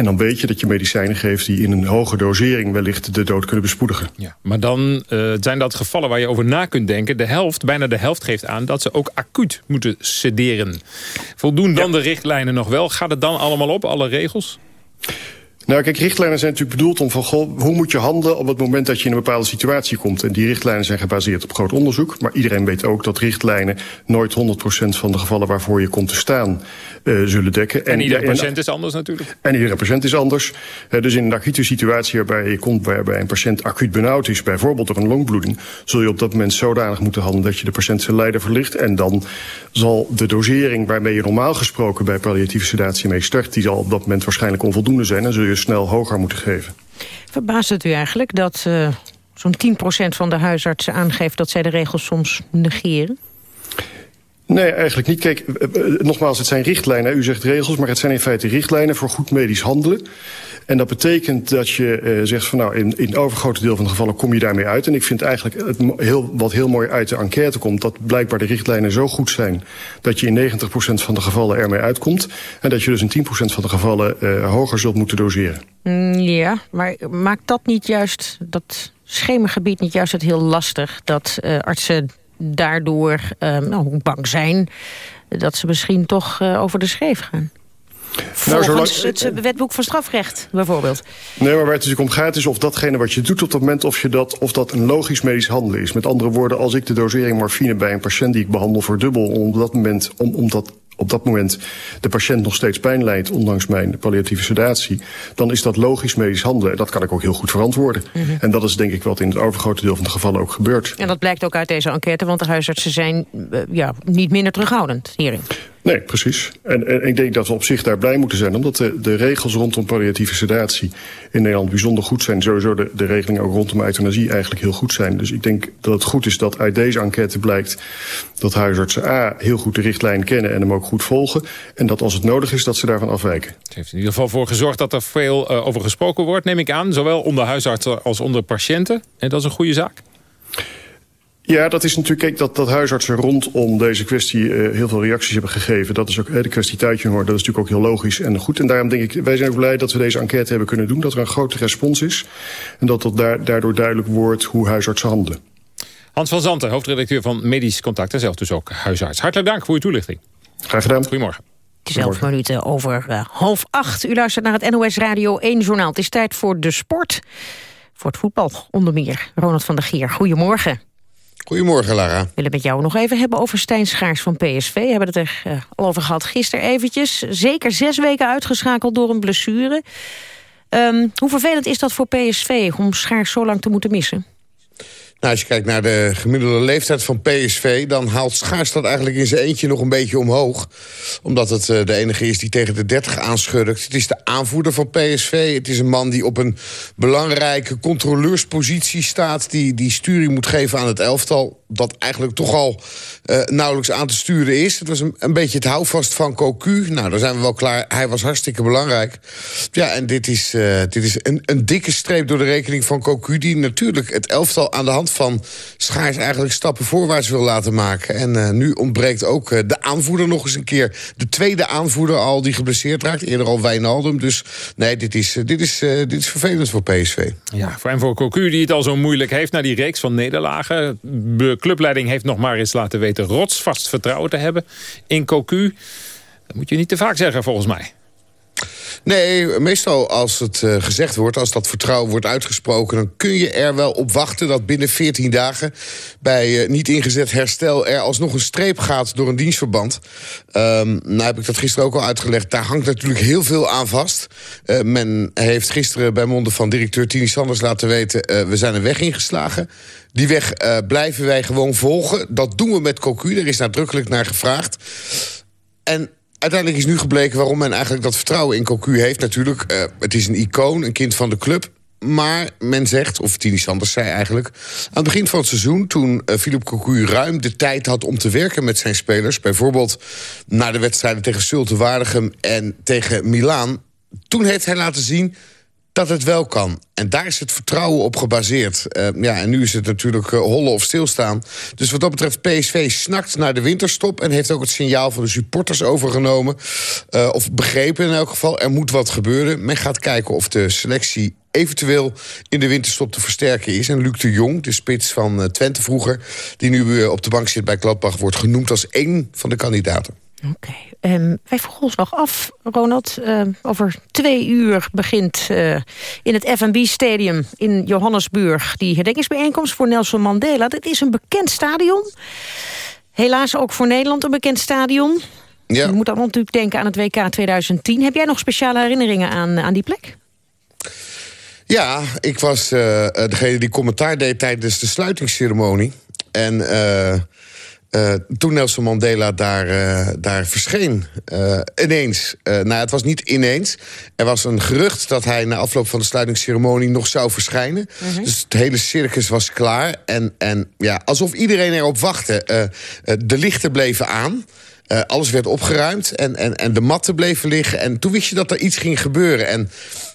En dan weet je dat je medicijnen geeft die in een hoge dosering wellicht de dood kunnen bespoedigen. Ja, maar dan uh, zijn dat gevallen waar je over na kunt denken. De helft, bijna de helft geeft aan dat ze ook acuut moeten sederen. Voldoen dan ja. de richtlijnen nog wel? Gaat het dan allemaal op, alle regels? Nou, kijk, richtlijnen zijn natuurlijk bedoeld om van... Goh, hoe moet je handelen op het moment dat je in een bepaalde situatie komt. En die richtlijnen zijn gebaseerd op groot onderzoek. Maar iedereen weet ook dat richtlijnen nooit 100% van de gevallen waarvoor je komt te staan uh, zullen dekken. En, en iedere patiënt is anders natuurlijk. En iedere patiënt is anders. Uh, dus in een acute situatie waarbij je komt waarbij een patiënt acuut benauwd is... bijvoorbeeld door een longbloeding... zul je op dat moment zodanig moeten handelen dat je de patiënt zijn lijden verlicht. En dan zal de dosering waarmee je normaal gesproken bij palliatieve sedatie mee start... die zal op dat moment waarschijnlijk onvoldoende zijn. En zul je snel hoger moeten geven. Verbaast het u eigenlijk dat uh, zo'n 10% van de huisartsen aangeeft... dat zij de regels soms negeren? Nee, eigenlijk niet. Kijk, nogmaals, het zijn richtlijnen. U zegt regels, maar het zijn in feite richtlijnen voor goed medisch handelen. En dat betekent dat je uh, zegt van nou, in, in het overgrote deel van de gevallen kom je daarmee uit. En ik vind eigenlijk het heel, wat heel mooi uit de enquête komt... dat blijkbaar de richtlijnen zo goed zijn dat je in 90% van de gevallen ermee uitkomt. En dat je dus in 10% van de gevallen hoger zult moeten doseren. Mm, ja, maar maakt dat niet juist, dat schemergebied niet juist het heel lastig... dat artsen daardoor nou, bang zijn dat ze misschien toch over de schreef gaan? Volgens nou, zolang... het wetboek van strafrecht, bijvoorbeeld. Nee, maar waar het natuurlijk om gaat is of datgene wat je doet op dat moment... of, je dat, of dat een logisch medisch handelen is. Met andere woorden, als ik de dosering morfine bij een patiënt die ik behandel verdubbel... om, dat moment, om, om dat op dat moment de patiënt nog steeds pijn lijdt... ondanks mijn palliatieve sedatie... dan is dat logisch medisch handelen. En dat kan ik ook heel goed verantwoorden. Mm -hmm. En dat is denk ik wat in het overgrote deel van de gevallen ook gebeurt. En dat blijkt ook uit deze enquête... want de huisartsen zijn uh, ja, niet minder terughoudend hierin. Nee, precies. En, en, ik denk dat we op zich daar blij moeten zijn... omdat de, de regels rondom palliatieve sedatie in Nederland bijzonder goed zijn. Sowieso de, de regelingen ook rondom euthanasie eigenlijk heel goed zijn. Dus ik denk dat het goed is dat uit deze enquête blijkt... dat huisartsen A heel goed de richtlijn kennen en hem ook goed volgen... en dat als het nodig is dat ze daarvan afwijken. Het heeft in ieder geval voor gezorgd dat er veel uh, over gesproken wordt, neem ik aan. Zowel onder huisartsen als onder patiënten. En dat is een goede zaak. Ja, dat is natuurlijk, kijk, dat, dat huisartsen rondom deze kwestie uh, heel veel reacties hebben gegeven. Dat is ook de kwestie tijdjongeren, dat is natuurlijk ook heel logisch en goed. En daarom denk ik, wij zijn ook blij dat we deze enquête hebben kunnen doen. Dat er een grote respons is. En dat dat da daardoor duidelijk wordt hoe huisartsen handelen. Hans van Zanten, hoofdredacteur van Medisch Contact en zelf dus ook huisarts. Hartelijk dank voor uw toelichting. Graag gedaan. Goedemorgen. Het is elf minuten over uh, half acht. U luistert naar het NOS Radio 1 Journaal. Het is tijd voor de sport. Voor het voetbal onder meer. Ronald van der Gier, goedemorgen. Goedemorgen, Lara. We willen met jou nog even hebben over Stijn Schaars van PSV. We hebben het er uh, al over gehad gisteren eventjes. Zeker zes weken uitgeschakeld door een blessure. Um, hoe vervelend is dat voor PSV om Schaars zo lang te moeten missen? Nou, als je kijkt naar de gemiddelde leeftijd van PSV... dan haalt Schaars dat eigenlijk in zijn eentje nog een beetje omhoog. Omdat het uh, de enige is die tegen de 30 aanschurkt. Het is de aanvoerder van PSV. Het is een man die op een belangrijke controleurspositie staat... die, die sturing moet geven aan het elftal dat eigenlijk toch al uh, nauwelijks aan te sturen is. Het was een, een beetje het houvast van Cocu. Nou, daar zijn we wel klaar. Hij was hartstikke belangrijk. Ja, en dit is, uh, dit is een, een dikke streep door de rekening van Cocu... die natuurlijk het elftal aan de hand van Schaars... eigenlijk stappen voorwaarts wil laten maken. En uh, nu ontbreekt ook de aanvoerder nog eens een keer. De tweede aanvoerder al die geblesseerd raakt. Eerder al Wijnaldum. Dus nee, dit is, dit is, dit is vervelend voor PSV. Ja, en voor Cocu die het al zo moeilijk heeft... na die reeks van nederlagen clubleiding heeft nog maar eens laten weten... rotsvast vertrouwen te hebben in Cocu. Dat moet je niet te vaak zeggen, volgens mij. Nee, meestal als het uh, gezegd wordt, als dat vertrouwen wordt uitgesproken... dan kun je er wel op wachten dat binnen 14 dagen... bij uh, niet ingezet herstel er alsnog een streep gaat door een dienstverband. Um, nou heb ik dat gisteren ook al uitgelegd. Daar hangt natuurlijk heel veel aan vast. Uh, men heeft gisteren bij monden van directeur Tini Sanders laten weten... we zijn een weg ingeslagen. Die weg blijven wij gewoon volgen. Dat doen we met Cocu, er is nadrukkelijk naar gevraagd. En uiteindelijk is nu gebleken waarom men eigenlijk dat vertrouwen in Cocu heeft. Natuurlijk, uh, het is een icoon, een kind van de club. Maar men zegt, of Tini Sanders zei eigenlijk... aan het begin van het seizoen, toen uh, Philippe Cocu ruim de tijd had... om te werken met zijn spelers... bijvoorbeeld na de wedstrijden tegen Zulte Waregem en tegen Milaan... toen heeft hij laten zien dat het wel kan. En daar is het vertrouwen op gebaseerd. Uh, ja, en nu is het natuurlijk uh, hollen of stilstaan. Dus wat dat betreft, PSV snakt naar de winterstop... en heeft ook het signaal van de supporters overgenomen. Uh, of begrepen in elk geval, er moet wat gebeuren. Men gaat kijken of de selectie eventueel in de winterstop te versterken is. En Luc de Jong, de spits van Twente vroeger... die nu op de bank zit bij Gladbach... wordt genoemd als één van de kandidaten. Oké. Ehm, wij vroegen ons nog af, Ronald. ehm, over twee uur begint eh, in het FNB Stadium in Johannesburg... die herdenkingsbijeenkomst voor Nelson Mandela. Dit is een bekend stadion. Helaas ook voor Nederland een bekend stadion. Ja. Je moet allemaal natuurlijk denken aan het WK 2010. Heb jij nog speciale herinneringen aan, aan die plek? Ja, ik was eh, eh, degene die commentaar deed tijdens de sluitingsceremonie. En eh, toen Nelson Mandela daar, eh, daar verscheen, eh, ineens... nou, het was niet ineens. Er was een gerucht dat hij na afloop van de sluitingsceremonie... nog zou verschijnen. Dus het hele circus was klaar. En, en ja, alsof iedereen erop wachtte. De lichten bleven aan. Alles werd opgeruimd en, en, en de matten bleven liggen. En toen wist je dat er iets ging gebeuren. En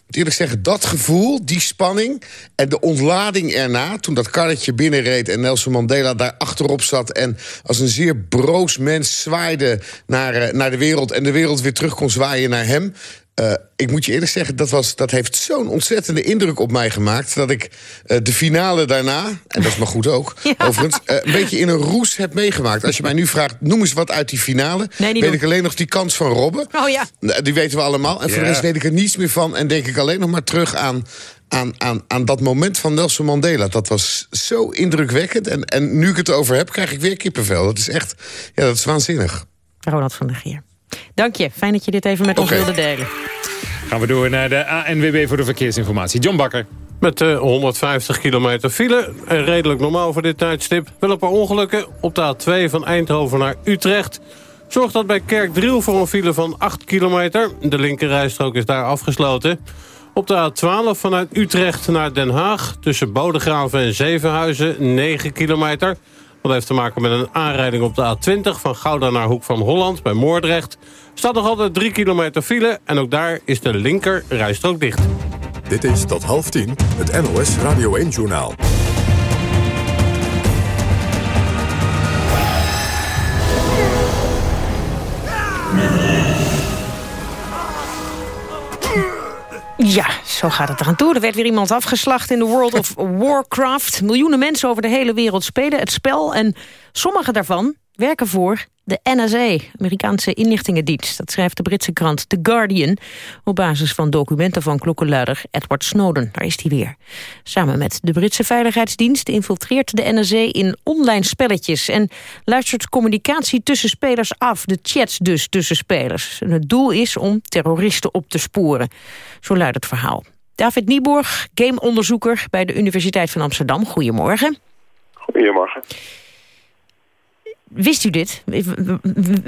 moet eerlijk zeggen, dat gevoel, die spanning... en de ontlading erna, toen dat karretje binnenreed... en Nelson Mandela daar achterop zat... en als een zeer broos mens zwaaide naar, eh, naar de wereld... en de wereld weer terug kon zwaaien naar hem... Eh, ik moet je eerlijk zeggen, dat, was, dat heeft zo'n ontzettende indruk op mij gemaakt... dat ik eh, de finale daarna, en dat is maar goed ook, <laughs> overigens... eh, een beetje in een roes heb meegemaakt. Als je mij nu vraagt, noem eens wat uit die finale... Nee, weet doen. ik alleen nog die kans van Robben. Oh ja. Nou, Die weten we allemaal. En voor de rest weet ik er niets meer van. En denk ik alleen nog maar terug aan, aan, aan, aan dat moment van Nelson Mandela. Dat was zo indrukwekkend. En, en nu ik het over heb, krijg ik weer kippenvel. Dat is echt, ja, dat is waanzinnig. Ronald van der Geer. Dank je. Fijn dat je dit even met ons wilde delen. Gaan we door naar de ANWB voor de verkeersinformatie. John Bakker. Met eh, 150 kilometer file. En redelijk normaal voor dit tijdstip. Wel een paar ongelukken. Op de A2 van Eindhoven naar Utrecht. Zorgt dat bij Kerkdriel voor een file van 8 kilometer. De linkerrijstrook is daar afgesloten. Op de A12 vanuit Utrecht naar Den Haag. Tussen Bodegraven en Zevenhuizen 9 kilometer. Dat heeft te maken met een aanrijding op de A20 van Gouda naar Hoek van Holland bij Moordrecht. Staat nog altijd 3 kilometer file en ook daar is de linker rijstrook dicht. Dit is tot half tien het NOS Radio 1-journaal. Ja, zo gaat het eraan toe. Er werd weer iemand afgeslacht in de World of <laughs> Warcraft. Miljoenen mensen over de hele wereld spelen het spel... en sommige daarvan werken voor de NSA, Amerikaanse inlichtingendienst. Dat schrijft de Britse krant The Guardian... op basis van documenten van klokkenluider Edward Snowden. Daar is hij weer. Samen met de Britse Veiligheidsdienst infiltreert de NSA in online spelletjes... en luistert communicatie tussen spelers af, de chats dus tussen spelers. En het doel is om terroristen op te sporen. Zo luidt het verhaal. David Nieborg, gameonderzoeker bij de Universiteit van Amsterdam. Goedemorgen. Goedemorgen. Wist u dit?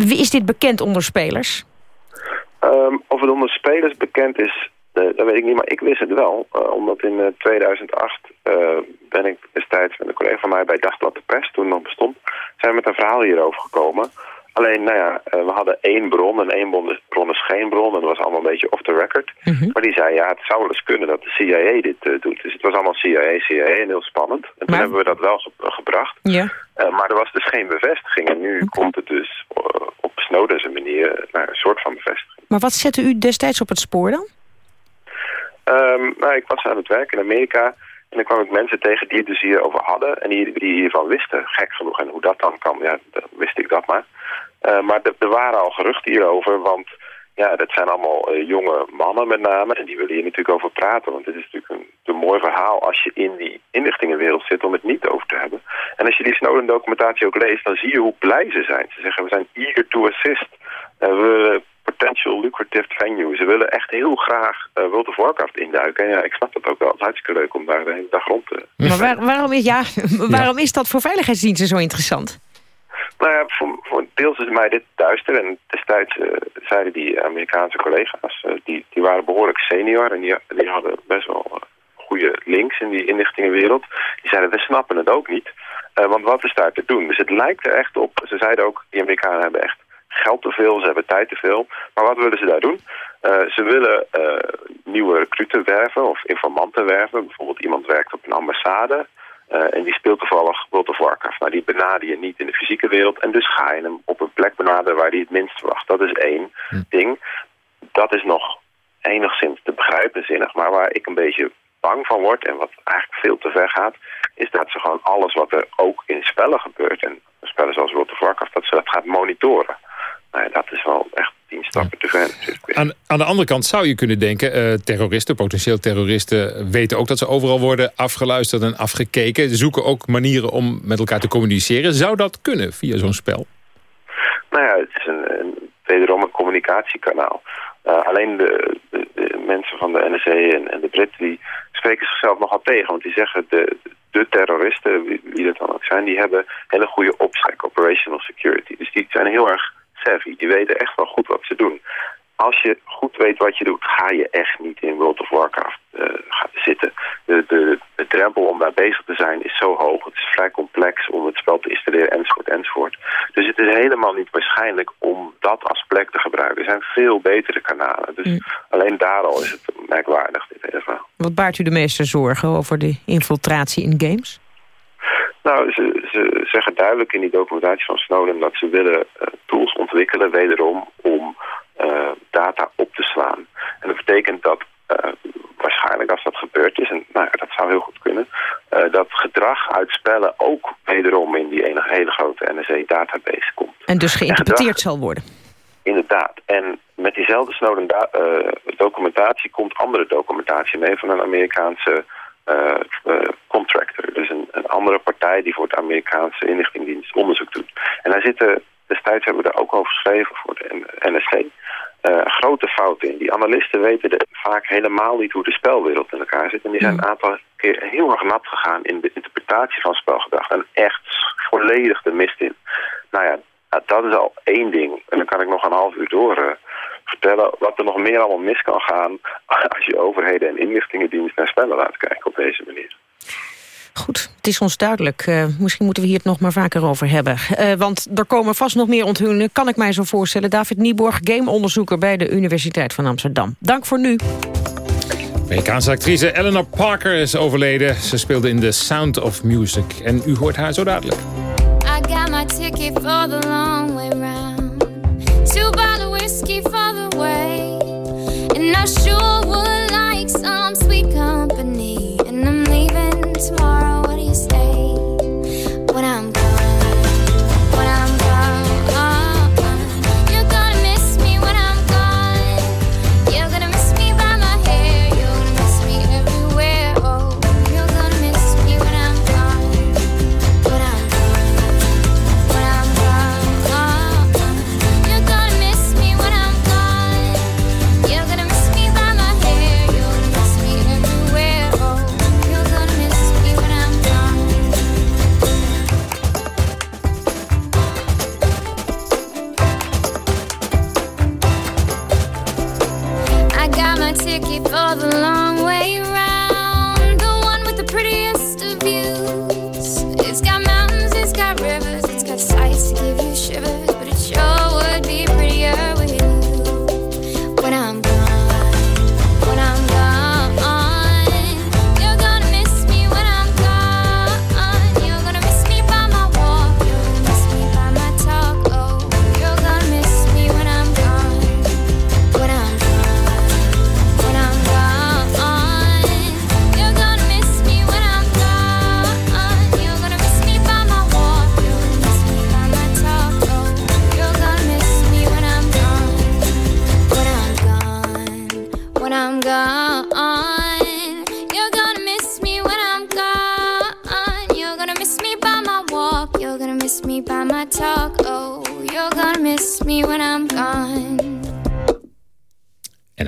Is dit bekend onder spelers? Um, of het onder spelers bekend is, dat weet ik niet, maar ik wist het wel. Uh, omdat in uh, 2008 ben ik destijds met een collega van mij bij Dagblad de Pers, toen nog bestond, zijn we met een verhaal hierover gekomen. Alleen, nou ja, we hadden één bron en één bron is, geen bron. En dat was allemaal een beetje off the record. Mm -hmm. Maar die zei, ja, het zou wel eens kunnen dat de CIA dit doet. Dus het was allemaal CIA, CIA en heel spannend. En toen maar... hebben we dat wel ge gebracht. Ja. maar er was dus geen bevestiging. En nu okay. komt het dus op Snowden's manier naar een soort van bevestiging. Maar wat zette u destijds op het spoor dan? Um, nou, ik was aan het werk in Amerika... En dan kwam ik mensen tegen die het dus hierover hadden en die, die hiervan wisten, gek genoeg. En hoe dat dan kan, ja, dan wist ik dat maar. Uh, maar er waren al geruchten hierover, want ja, dat zijn allemaal uh, jonge mannen met name. En die willen hier natuurlijk over praten, want het is natuurlijk een, een mooi verhaal als je in die inlichtingenwereld zit om het niet over te hebben. En als je die Snowden-documentatie ook leest, dan zie je hoe blij ze zijn. Ze zeggen, we zijn eager to assist. Uh, we potential lucrative venue. Ze willen echt heel graag uh, World of Warcraft induiken. En ja, ik snap dat ook wel. Het is hartstikke leuk om daar de hele dag rond te... Maar waar, waarom, is, ja, <laughs> waarom is dat voor veiligheidsdiensten zo interessant? Nou ja, voor, voor deels is mij dit duister. En destijds uh, zeiden die Amerikaanse collega's, uh, die, die waren behoorlijk senior. En die, die hadden best wel uh, goede links in die inlichtingenwereld. Die zeiden, we snappen het ook niet. want wat is daar te doen? Dus het lijkt er echt op. Ze zeiden ook, die Amerikanen hebben echt geld te veel, ze hebben tijd te veel. Maar wat willen ze daar doen? Ze willen nieuwe recruten werven of informanten werven. Bijvoorbeeld iemand werkt op een ambassade uh, en die speelt toevallig World of Warcraft. Nou, die benader je niet in de fysieke wereld en dus ga je hem op een plek benaderen waar hij het minst verwacht. Dat is één hm. ding. Dat is nog enigszins te begrijpen zinnig, maar waar ik een beetje bang van word en wat eigenlijk veel te ver gaat, is dat ze gewoon alles wat er ook in spellen gebeurt en spellen zoals World of Warcraft, dat ze dat gaat monitoren. nou ja, dat is wel echt tien stappen te ver. natuurlijk. Aan, aan de andere kant zou je kunnen denken... eh, terroristen, potentieel terroristen... weten ook dat ze overal worden afgeluisterd en afgekeken. Zoeken ook manieren om met elkaar te communiceren. Zou dat kunnen via zo'n spel? Nou ja, het is een, een, wederom een communicatiekanaal. Uh, alleen de, de, de, mensen van de NSA en, en, de Britten die spreken zichzelf nogal tegen. Want die zeggen de, de terroristen, wie, wie dat dan ook zijn, die hebben hele goede opsec, operational security. Dus die zijn heel erg savvy. Die weten echt wel goed wat ze doen. Als je goed weet wat je doet, ga je echt niet in World of Warcraft uh, zitten. De, de, de drempel om daar bezig te zijn is zo hoog. Het is vrij complex om het spel te installeren, enzovoort, enzovoort. Dus het is helemaal niet waarschijnlijk om dat als plek te gebruiken. Er zijn veel betere kanalen. Dus mm. alleen daar al is het merkwaardig, dit hele verhaal. Wat baart u de meeste zorgen over de infiltratie in games? Nou, ze, ze zeggen duidelijk in die documentatie van Snowden... dat ze willen uh, tools ontwikkelen, wederom, om uh, data op te slaan. En dat betekent dat uh, waarschijnlijk als dat gebeurd is, en nou dat zou heel goed kunnen, dat gedrag uit spellen ook wederom in die ene hele grote NSA-database komt. En dus geïnterpreteerd gedrag, zal worden. Inderdaad. En met diezelfde Snowden documentatie komt andere documentatie mee van een Amerikaanse contractor. Dus een, een andere partij die voor het Amerikaanse inlichtingendienst onderzoek doet. En daar zitten destijds hebben we daar ook over geschreven voor de NSC. Uh, grote fouten in. Die analisten weten de, vaak helemaal niet hoe de spelwereld in elkaar zit. En die zijn een aantal keer heel erg nat gegaan in de interpretatie van spelgedrag. En echt volledig de mist in. Nou ja, dat is al één ding. En dan kan ik nog een half uur door uh, vertellen wat er nog meer allemaal mis kan gaan... <laughs> als je overheden en inlichtingendiensten naar spellen laat kijken op deze manier. Goed, het is ons duidelijk. Uh, misschien moeten we hier het nog maar vaker over hebben. Uh, want er komen vast nog meer onthullingen, kan ik mij zo voorstellen. David Nieborg, gameonderzoeker bij de Universiteit van Amsterdam. Dank voor nu. Amerikaanse actrice Eleanor Parker is overleden. Ze speelde in The Sound of Music. En u hoort haar zo dadelijk. I got my ticket for the long way round. Two bottle whiskey for the way. And I sure would like some sweet company. And I'm leaving tomorrow. for the long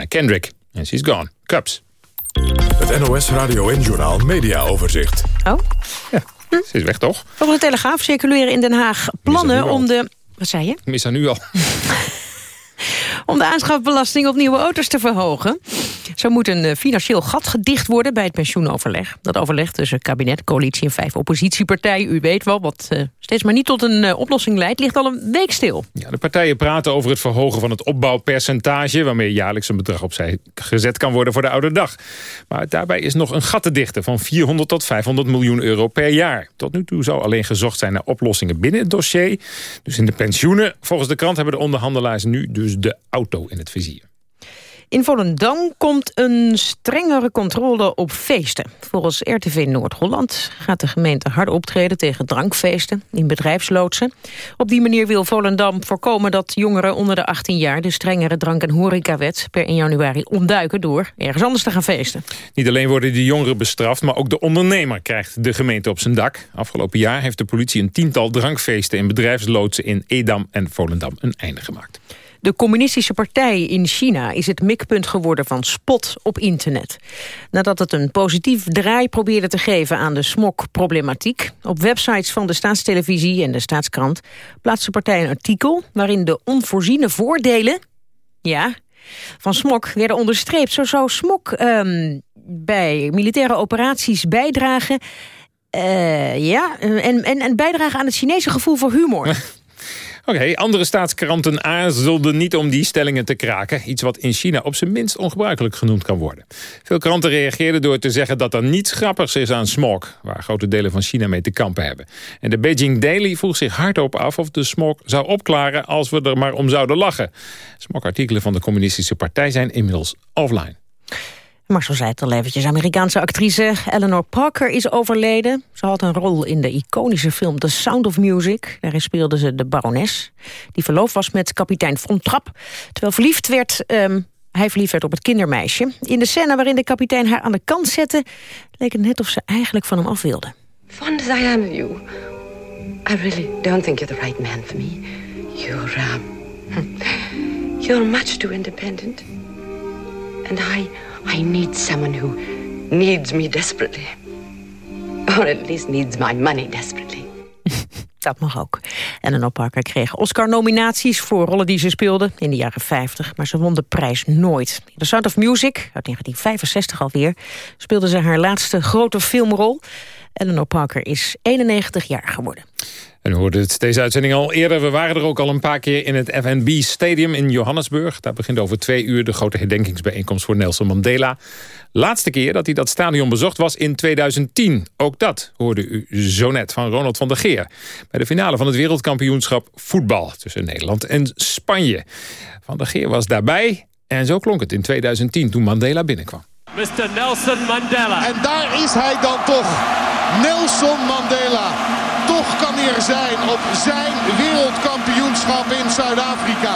Kendrick. En she's gone. Cups. Het NOS Radio en Journal Media Overzicht. Oh? Ja, ze is weg toch? Over de Telegraaf circuleren in Den Haag plannen om de... Wat zei je? Ik mis haar nu al. <laughs> om de aanschafbelasting op nieuwe auto's te verhogen. Zo moet een eh, financieel gat gedicht worden bij het pensioenoverleg. Dat overleg tussen kabinet, coalitie en vijf oppositiepartijen... u weet wel, wat uh, steeds maar niet tot een uh, oplossing leidt... ligt al een week stil. Ja, de partijen praten over het verhogen van het opbouwpercentage... waarmee jaarlijks een bedrag opzij gezet kan worden voor de oude dag. Maar daarbij is nog een gat te dichten van 400 tot 500 miljoen euro per jaar. Tot nu toe zou alleen gezocht zijn naar oplossingen binnen het dossier. Dus in de pensioenen, volgens de krant hebben de onderhandelaars nu dus de auto in het vizier. In Volendam komt een strengere controle op feesten. Volgens RTV Noord-Holland gaat de gemeente hard optreden tegen drankfeesten in bedrijfsloodsen. Op die manier wil Volendam voorkomen dat jongeren onder de 18 jaar de strengere drank- en horecawet per 1 januari ontduiken door ergens anders te gaan feesten. Niet alleen worden die jongeren bestraft, maar ook de ondernemer krijgt de gemeente op zijn dak. Afgelopen jaar heeft de politie een tiental drankfeesten in bedrijfsloodsen in Edam en Volendam een einde gemaakt. De communistische partij in China is het mikpunt geworden van spot op internet. Nadat het een positief draai probeerde te geven aan de smokproblematiek... op websites van de staatstelevisie en de staatskrant... plaatst de partij een artikel waarin de onvoorziene voordelen... ja, van smok werden onderstreept. Zo zou smok um, bij militaire operaties bijdragen... Uh, ja, en, en, en bijdragen aan het Chinese gevoel voor humor. <laughs> Oké, andere staatskranten aarzelden niet om die stellingen te kraken. Iets wat in China op zijn minst ongebruikelijk genoemd kan worden. Veel kranten reageerden door te zeggen dat er niets grappigs is aan smog... waar grote delen van China mee te kampen hebben. En de Beijing Daily vroeg zich hardop af of de smog zou opklaren... als we er maar om zouden lachen. Smogartikelen van de communistische partij zijn inmiddels offline. Marcel zei het al eventjes. Amerikaanse actrice Eleanor Parker is overleden. Ze had een rol in de iconische film The Sound of Music. Daarin speelde ze de barones. Die verloofd was met kapitein Von Trapp. Terwijl verliefd werd, um, hij verliefd werd op het kindermeisje. In de scène waarin de kapitein haar aan de kant zette... leek het net of ze eigenlijk van hem af wilde. Fond I am you... I really don't think you're the right man for me. You're, um, <laughs> you're much too independent. And I... I need someone who needs me desperately. Or at least needs my money desperately. <laughs> Dat mag ook. Eleanor Parker kreeg Oscar-nominaties voor rollen die ze speelde in de jaren 50, maar ze won de prijs nooit. In The Sound of Music, uit 1965 alweer, speelde ze haar laatste grote filmrol. Eleanor Parker is 91 jaar geworden. En u hoorde het deze uitzending al eerder. We waren er ook al een paar keer in het FNB Stadium in Johannesburg. Daar begint over twee uur de grote herdenkingsbijeenkomst voor Nelson Mandela. Laatste keer dat hij dat stadion bezocht was in 2010. Ook dat hoorde u zo net van Ronald van der Geer. Bij de finale van het wereldkampioenschap voetbal tussen Nederland en Spanje. Van der Geer was daarbij en zo klonk het in 2010 toen Mandela binnenkwam. Mr. Nelson Mandela. En daar is hij dan toch. Nelson Mandela. Toch kan hij er zijn op zijn wereldkampioenschap in Zuid-Afrika.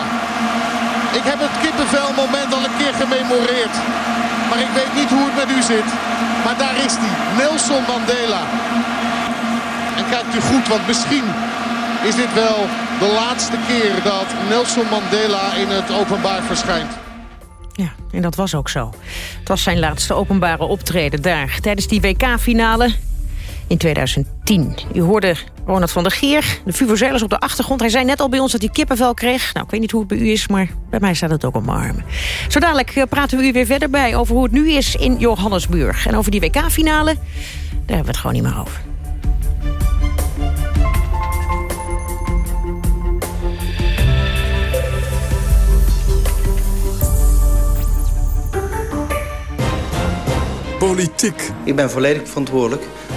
Ik heb het kippenvel-moment al een keer gememoreerd. Maar ik weet niet hoe het met u zit. Maar daar is hij. Nelson Mandela. En kijkt u goed, want misschien is dit wel de laatste keer dat Nelson Mandela in het openbaar verschijnt. Ja, en dat was ook zo. Het was zijn laatste openbare optreden daar. Tijdens die WK-finale in 2010. U hoorde Ronald van der Geer, de Vuvuzelers op de achtergrond. Hij zei net al bij ons dat hij kippenvel kreeg. Nou, ik weet niet hoe het bij u is, maar bij mij staat het ook op mijn armen. Zo dadelijk eh, praten we u weer verder bij over hoe het nu is in Johannesburg. En over die WK-finale, daar hebben we het gewoon niet meer over. Politiek. Ik ben volledig verantwoordelijk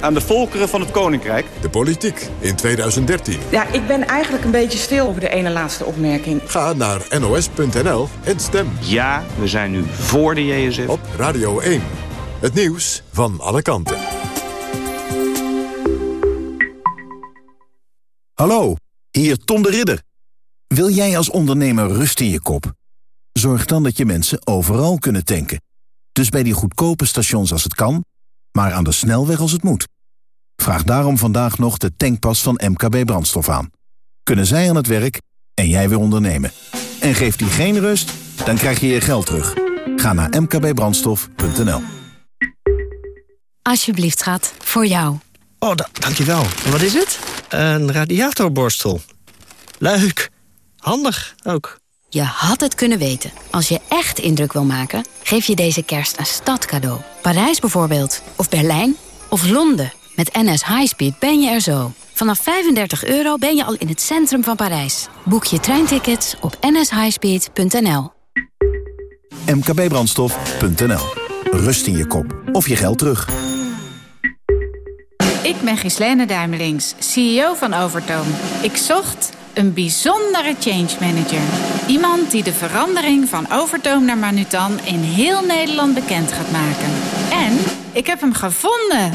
aan de volkeren van het Koninkrijk. De politiek in 2013. Ja, ik ben eigenlijk een beetje stil over de ene laatste opmerking. Ga naar nos.nl en stem. Ja, we zijn nu voor de JSF. Op Radio 1. Het nieuws van alle kanten. Hallo, hier Tom de Ridder. Wil jij als ondernemer rust in je kop? Zorg dan dat je mensen overal kunnen tanken. Dus bij die goedkope stations als het kan maar aan de snelweg als het moet. Vraag daarom vandaag nog de tankpas van MKB Brandstof aan. Kunnen zij aan het werk en jij weer ondernemen. En geeft die geen rust, dan krijg je je geld terug. Ga naar mkbbrandstof.nl Alsjeblieft, schat. Voor jou. Oh, dankjewel. En wat is het? Een radiatorborstel. Leuk. Handig ook. Je had het kunnen weten. Als je echt indruk wil maken, geef je deze kerst een stad cadeau. Parijs bijvoorbeeld. Of Berlijn. Of Londen. Met NS Highspeed ben je er zo. Vanaf 35 euro ben je al in het centrum van Parijs. Boek je treintickets op nshighspeed.nl. mkbbrandstof.nl. Rust in je kop. Of je geld terug. Ik ben Gislene Duimelings, CEO van Overtoom. Ik zocht een bijzondere change manager. Iemand die de verandering van Overtoom naar Manutan in heel Nederland bekend gaat maken. En ik heb hem gevonden.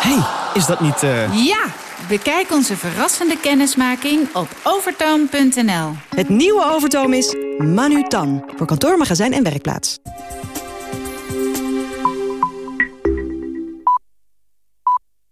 hey, is dat niet... Uh... Ja, bekijk onze verrassende kennismaking op overtoom.nl. Het nieuwe Overtoom is Manutan, voor kantoor, magazijn en werkplaats.